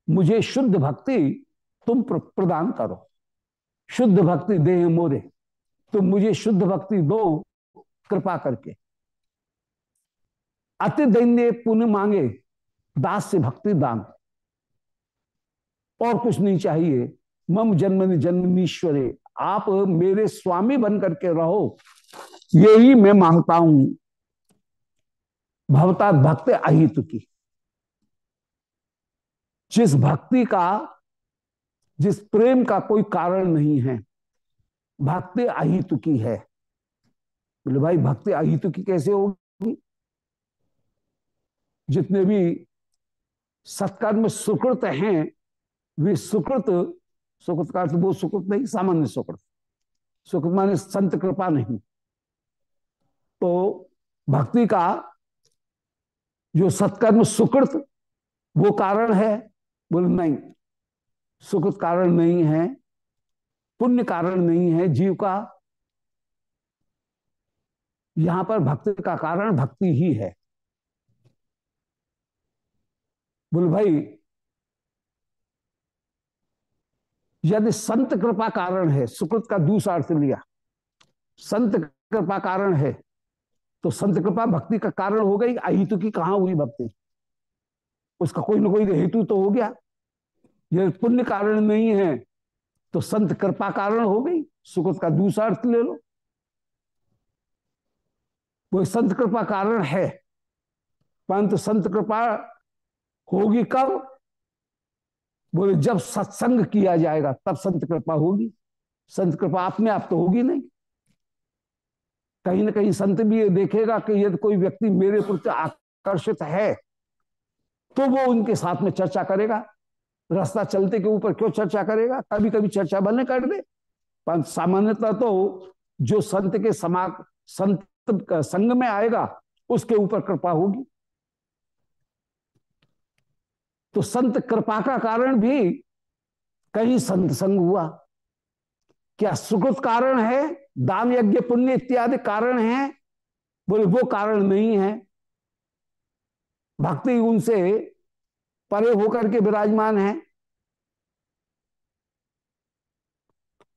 मुझे शुद्ध भक्ति तुम प्रदान करो। शुद्ध भक्ति देह मोरे, तुम मुझे शुद्ध भक्ति दो कृपा करके। अति दैन्य पुण्य मांगे, दास से भक्ति दान। और कुछ नहीं चाहिए। मम जन्म जन्मनीश्वरे आप मेरे स्वामी बन करके रहो। यही मैं माँगता हूँ। भवता भक्त अहित की। जिस भक्ति का, जिस प्रेम का कोई कारण नहीं है, भक्ति अहित की है। बोले, भाई, भक्ति अहित की कैसे होगी? जितने भी सत्कर्म सुकृत हैं, वे सुकृत सुकृत का अर्थ, वो सुकृत नहीं, सामान्य सुकृत सुकृत माने संत कृपा नहीं। तो भक्ति का जो सत्कर्म सुकृत, वो कारण है? बोले, नहीं। सुकृत कारण नहीं है, पुण्य कारण नहीं है जीव का। यहाँ पर भक्ति का कारण भक्ति ही है। बोल, भाई यदि संत कृपा कारण है, सुकृत का दूसरा अर्थ लिया। संत कृपा कारण है तो संत कृपा भक्ति का कारण हो गई, अहितु की कहाँ हुई भक्ति? उसका कोई ना कोई हेतु तो हो गया। यदि पुण्य कारण नहीं है तो संत कृपा कारण हो गई, सुकृत का दूसरा अर्थ ले लो। वो संत कृपा कारण है, परंतु संत कृपा होगी कब? बोले, जब सत्संग किया जाएगा, तब संत कृपा होगी। संत कृपा में आप तो होगी नहीं। कहीं ना कहीं संत भी ये देखेगा कि यदि कोई व्यक्ति मेरे प्रति आकर्षित है तो वो उनके साथ में चर्चा करेगा। रास्ता चलते के ऊपर क्यों चर्चा करेगा? कभी कभी चर्चा बने कर दे। पर सामान्यतः तो जो संत के समा, संत संग में आएगा, उसके ऊपर कृपा होगी। तो संत कृपा का कारण भी कहीं संत संग हुआ। क्या सुकृत कारण है? दान यज्ञ, पुण्य इत्यादि कारण है? बोले, वो कारण नहीं है। भक्ति उनसे परे होकर के विराजमान है।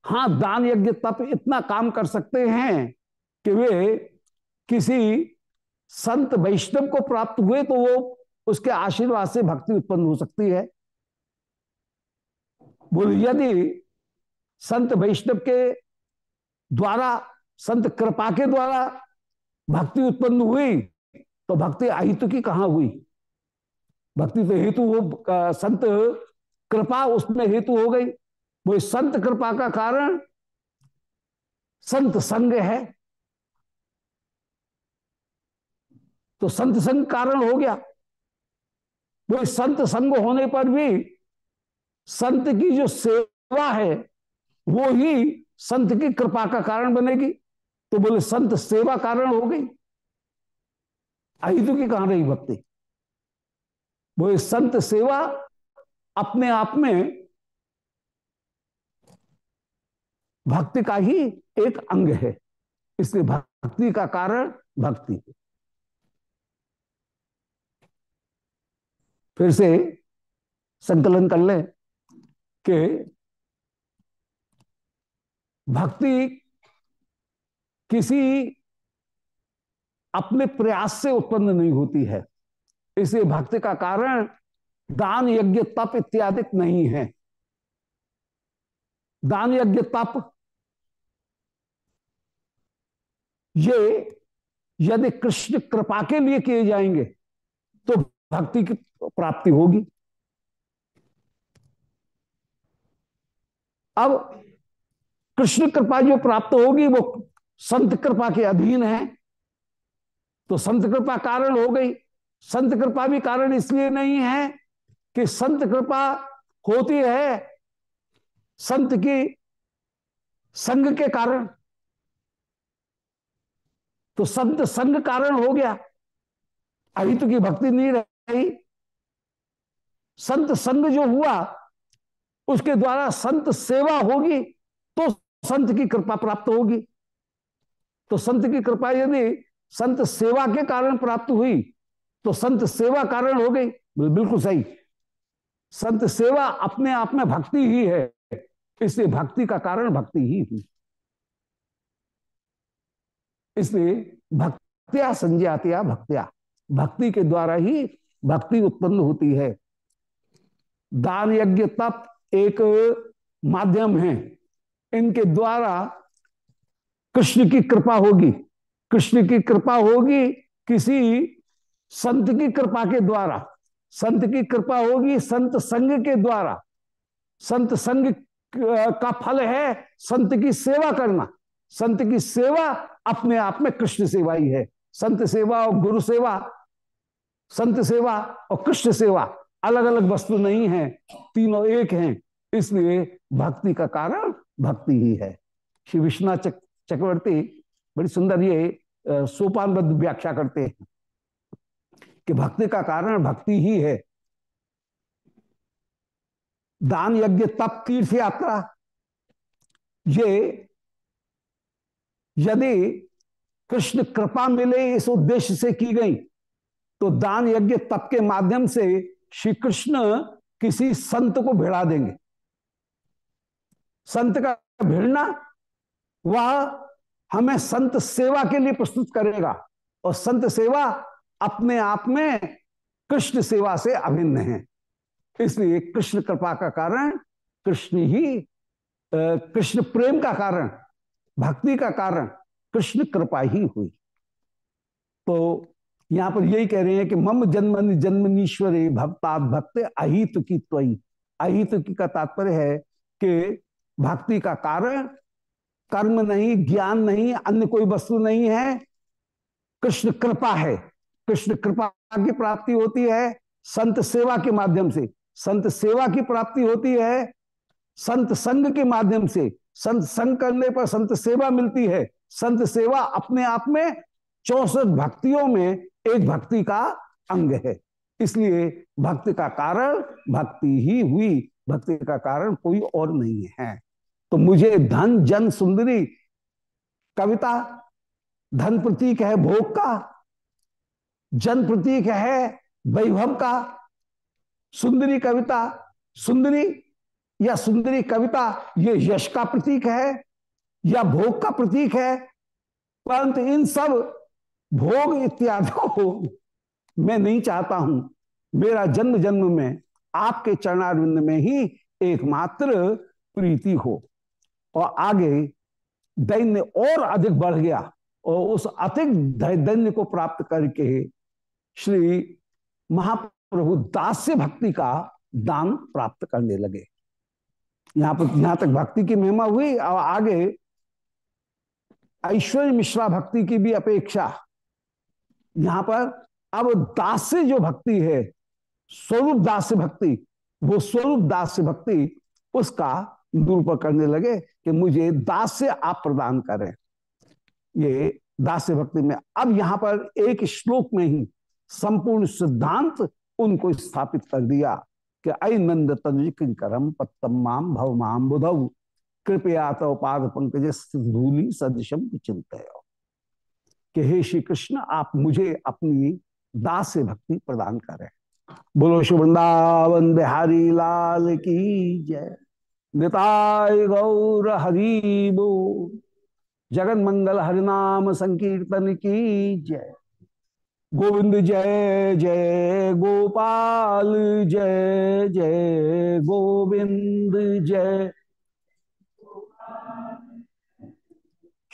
हाँ, दान यज्ञ तप इतना काम कर सकते हैं कि वे किसी संत वैष्णव को प्राप्त हुए तो वो उसके आशीर्वाद से भक्ति उत्पन्न हो सकती है। बोल, यदि संत वैष्णव के द्वारा, संत कृपा के द्वारा भक्ति उत्पन्न हुई तो भक्ति अहितु की कहाँ हुई? भक्ति तो हेतु हो संत कृपा, उसमें हेतु हो गई। वो संत कृपा का कारण संत संग है। तो संत संग कारण हो गया। वो संत संग होने पर भी संत की जो सेवा है, वो ही संत की कृपा का कारण बनेगी। तो बोले, संत सेवा कारण हो गई। अहितु की कहाँ रही भक्ति? वो संत सेवा अपने आप में भक्ति का ही एक अंग है। इसलिए भक्ति का कारण भक्ति। फिर से संकलन कर ले कि भक्ति किसी अपने प्रयास से उत्पन्न नहीं होती है। इसलिए भक्ति का कारण दान यज्ञ तप इत्यादि नहीं है। दान यज्ञ तप ये यदि कृष्ण कृपा के लिए किए जाएँगे तो भक्ति की प्राप्ति होगी। अब कृष्ण कृपा जो प्राप्त होगी, वो संत कृपा के अधीन है। तो संत कृपा कारण हो गई। संत कृपा भी कारण इसलिए नहीं है कि संत कृपा होती है संत की संग के कारण। तो संत संग कारण हो गया। अहित की भक्ति नहीं रही। संत संग जो हुआ, उसके द्वारा संत सेवा होगी तो संत की कृपा प्राप्त होगी। तो संत की कृपा यदि संत सेवा के कारण प्राप्त हुई तो संत सेवा कारण हो गई। बिल्कुल सही। संत सेवा अपने आप में भक्ति ही है, इसलिए भक्ति का कारण भक्ति ही हुई। इसलिए भक्तिया संज्ञातिया भक्तिया। भक्ति के द्वारा ही भक्ति उत्पन्न होती है। दान यज्ञ तप एक माध्यम है। इनके द्वारा कृष्ण की कृपा होगी। कृष्ण की कृपा होगी किसी संत की कृपा के द्वारा। संत की कृपा होगी संत संग के द्वारा। संत संग का फल है संत की सेवा करना। संत की सेवा अपने आप में कृष्ण सेवा ही है। संत सेवा और गुरु सेवा, संत सेवा और कृष्ण सेवा। अलग अलग वस्तु नहीं है तीनों एक हैं इसलिए भक्ति का कारण भक्ति ही है। श्री विश्वनाथ चक, चक्रवर्ती बड़ी सुंदर ये सोपानबद्ध व्याख्या करते हैं कि भक्ति का कारण भक्ति ही है। दान यज्ञ तप तीर्थ यात्रा ये यदि कृष्ण कृपा मिले इस उद्देश्य से की गई तो दान यज्ञ तप के माध्यम से श्री कृष्ण किसी संत को भिड़ा देंगे। संत का भिड़ना, वह हमें संत सेवा के लिए प्रस्तुत करेगा और संत सेवा अपने आप में कृष्ण सेवा से अभिन्न है। इसलिए कृष्ण कृपा का कारण, कृष्ण ही कृष्ण प्रेम का कारण, भक्ति का कारण, कृष्ण कृपा ही हुई। तो यहाँ पर यही कह रहे हैं कि मम जन्म जन्मनीश्वर भक्ता भक्त अहित की त्वी अहित की का तात्पर्य है कि भक्ति का कारण, कर्म नहीं, ज्ञान नहीं, अन्य कोई वस्तु नहीं है। कृष्ण कृपा है। कृष्ण कृपा की प्राप्ति होती है संत सेवा के माध्यम से। संत सेवा की प्राप्ति होती है संत संग के माध्यम से। संत संग करने पर संत सेवा मिलती है। संत सेवा अपने आप में चौसठ भक्तियों में एक भक्ति का अंग है। इसलिए भक्ति का कारण भक्ति ही हुई। भक्ति का कारण कोई और नहीं है। तो मुझे धन, जन, सुंदरी, कविता, धन प्रतीक है भोग का, जन प्रतीक है वैभव का, सुंदरी कविता, सुंदरी या सुंदरी कविता, ये यश का प्रतीक है या भोग का प्रतीक है। परंतु इन सब भोग इत्यादि को मैं नहीं चाहता हूँ। मेरा जन्म जन्म में, आपके चरणारविंद में ही एकमात्र प्रीति हो। और आगे दैन्य और अधिक बढ़ गया और उस अधिक दैन्य को प्राप्त करके श्री महाप्रभु दास्य भक्ति का दान प्राप्त करने लगे। यहाँ पर, यहाँ तक भक्ति की महिमा हुई और आगे ऐश्वर्य मिश्रा भक्ति की भी अपेक्षा यहाँ पर अब दास्य जो भक्ति है, स्वरूप दास्य भक्ति, वो स्वरूप दास्य भक्ति उसका निरूपण करने लगे कि मुझे दास्य आप प्रदान करें। ये दास्य भक्ति में अब यहाँ पर एक श्लोक में ही संपूर्ण सिद्धांत उनको स्थापित कर दिया कि अय नंद तनुज पत्तम माम भव माम बुधव कृपया तो पाद पंकज धूली सदृशम चिंत कि हे श्री कृष्ण, आप मुझे अपनी दास से भक्ति प्रदान करें। बोलो शुभृंदावन बिहारी लाल की जय। निताय गौर हरिबो जगन मंगल हरिनाम संकीर्तन की जय। गोविंद जय जय गोपाल जय जय गोविंद जय।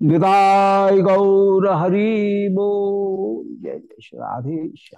निदाय गौर हरि बो जय जय श्री राधेश्याम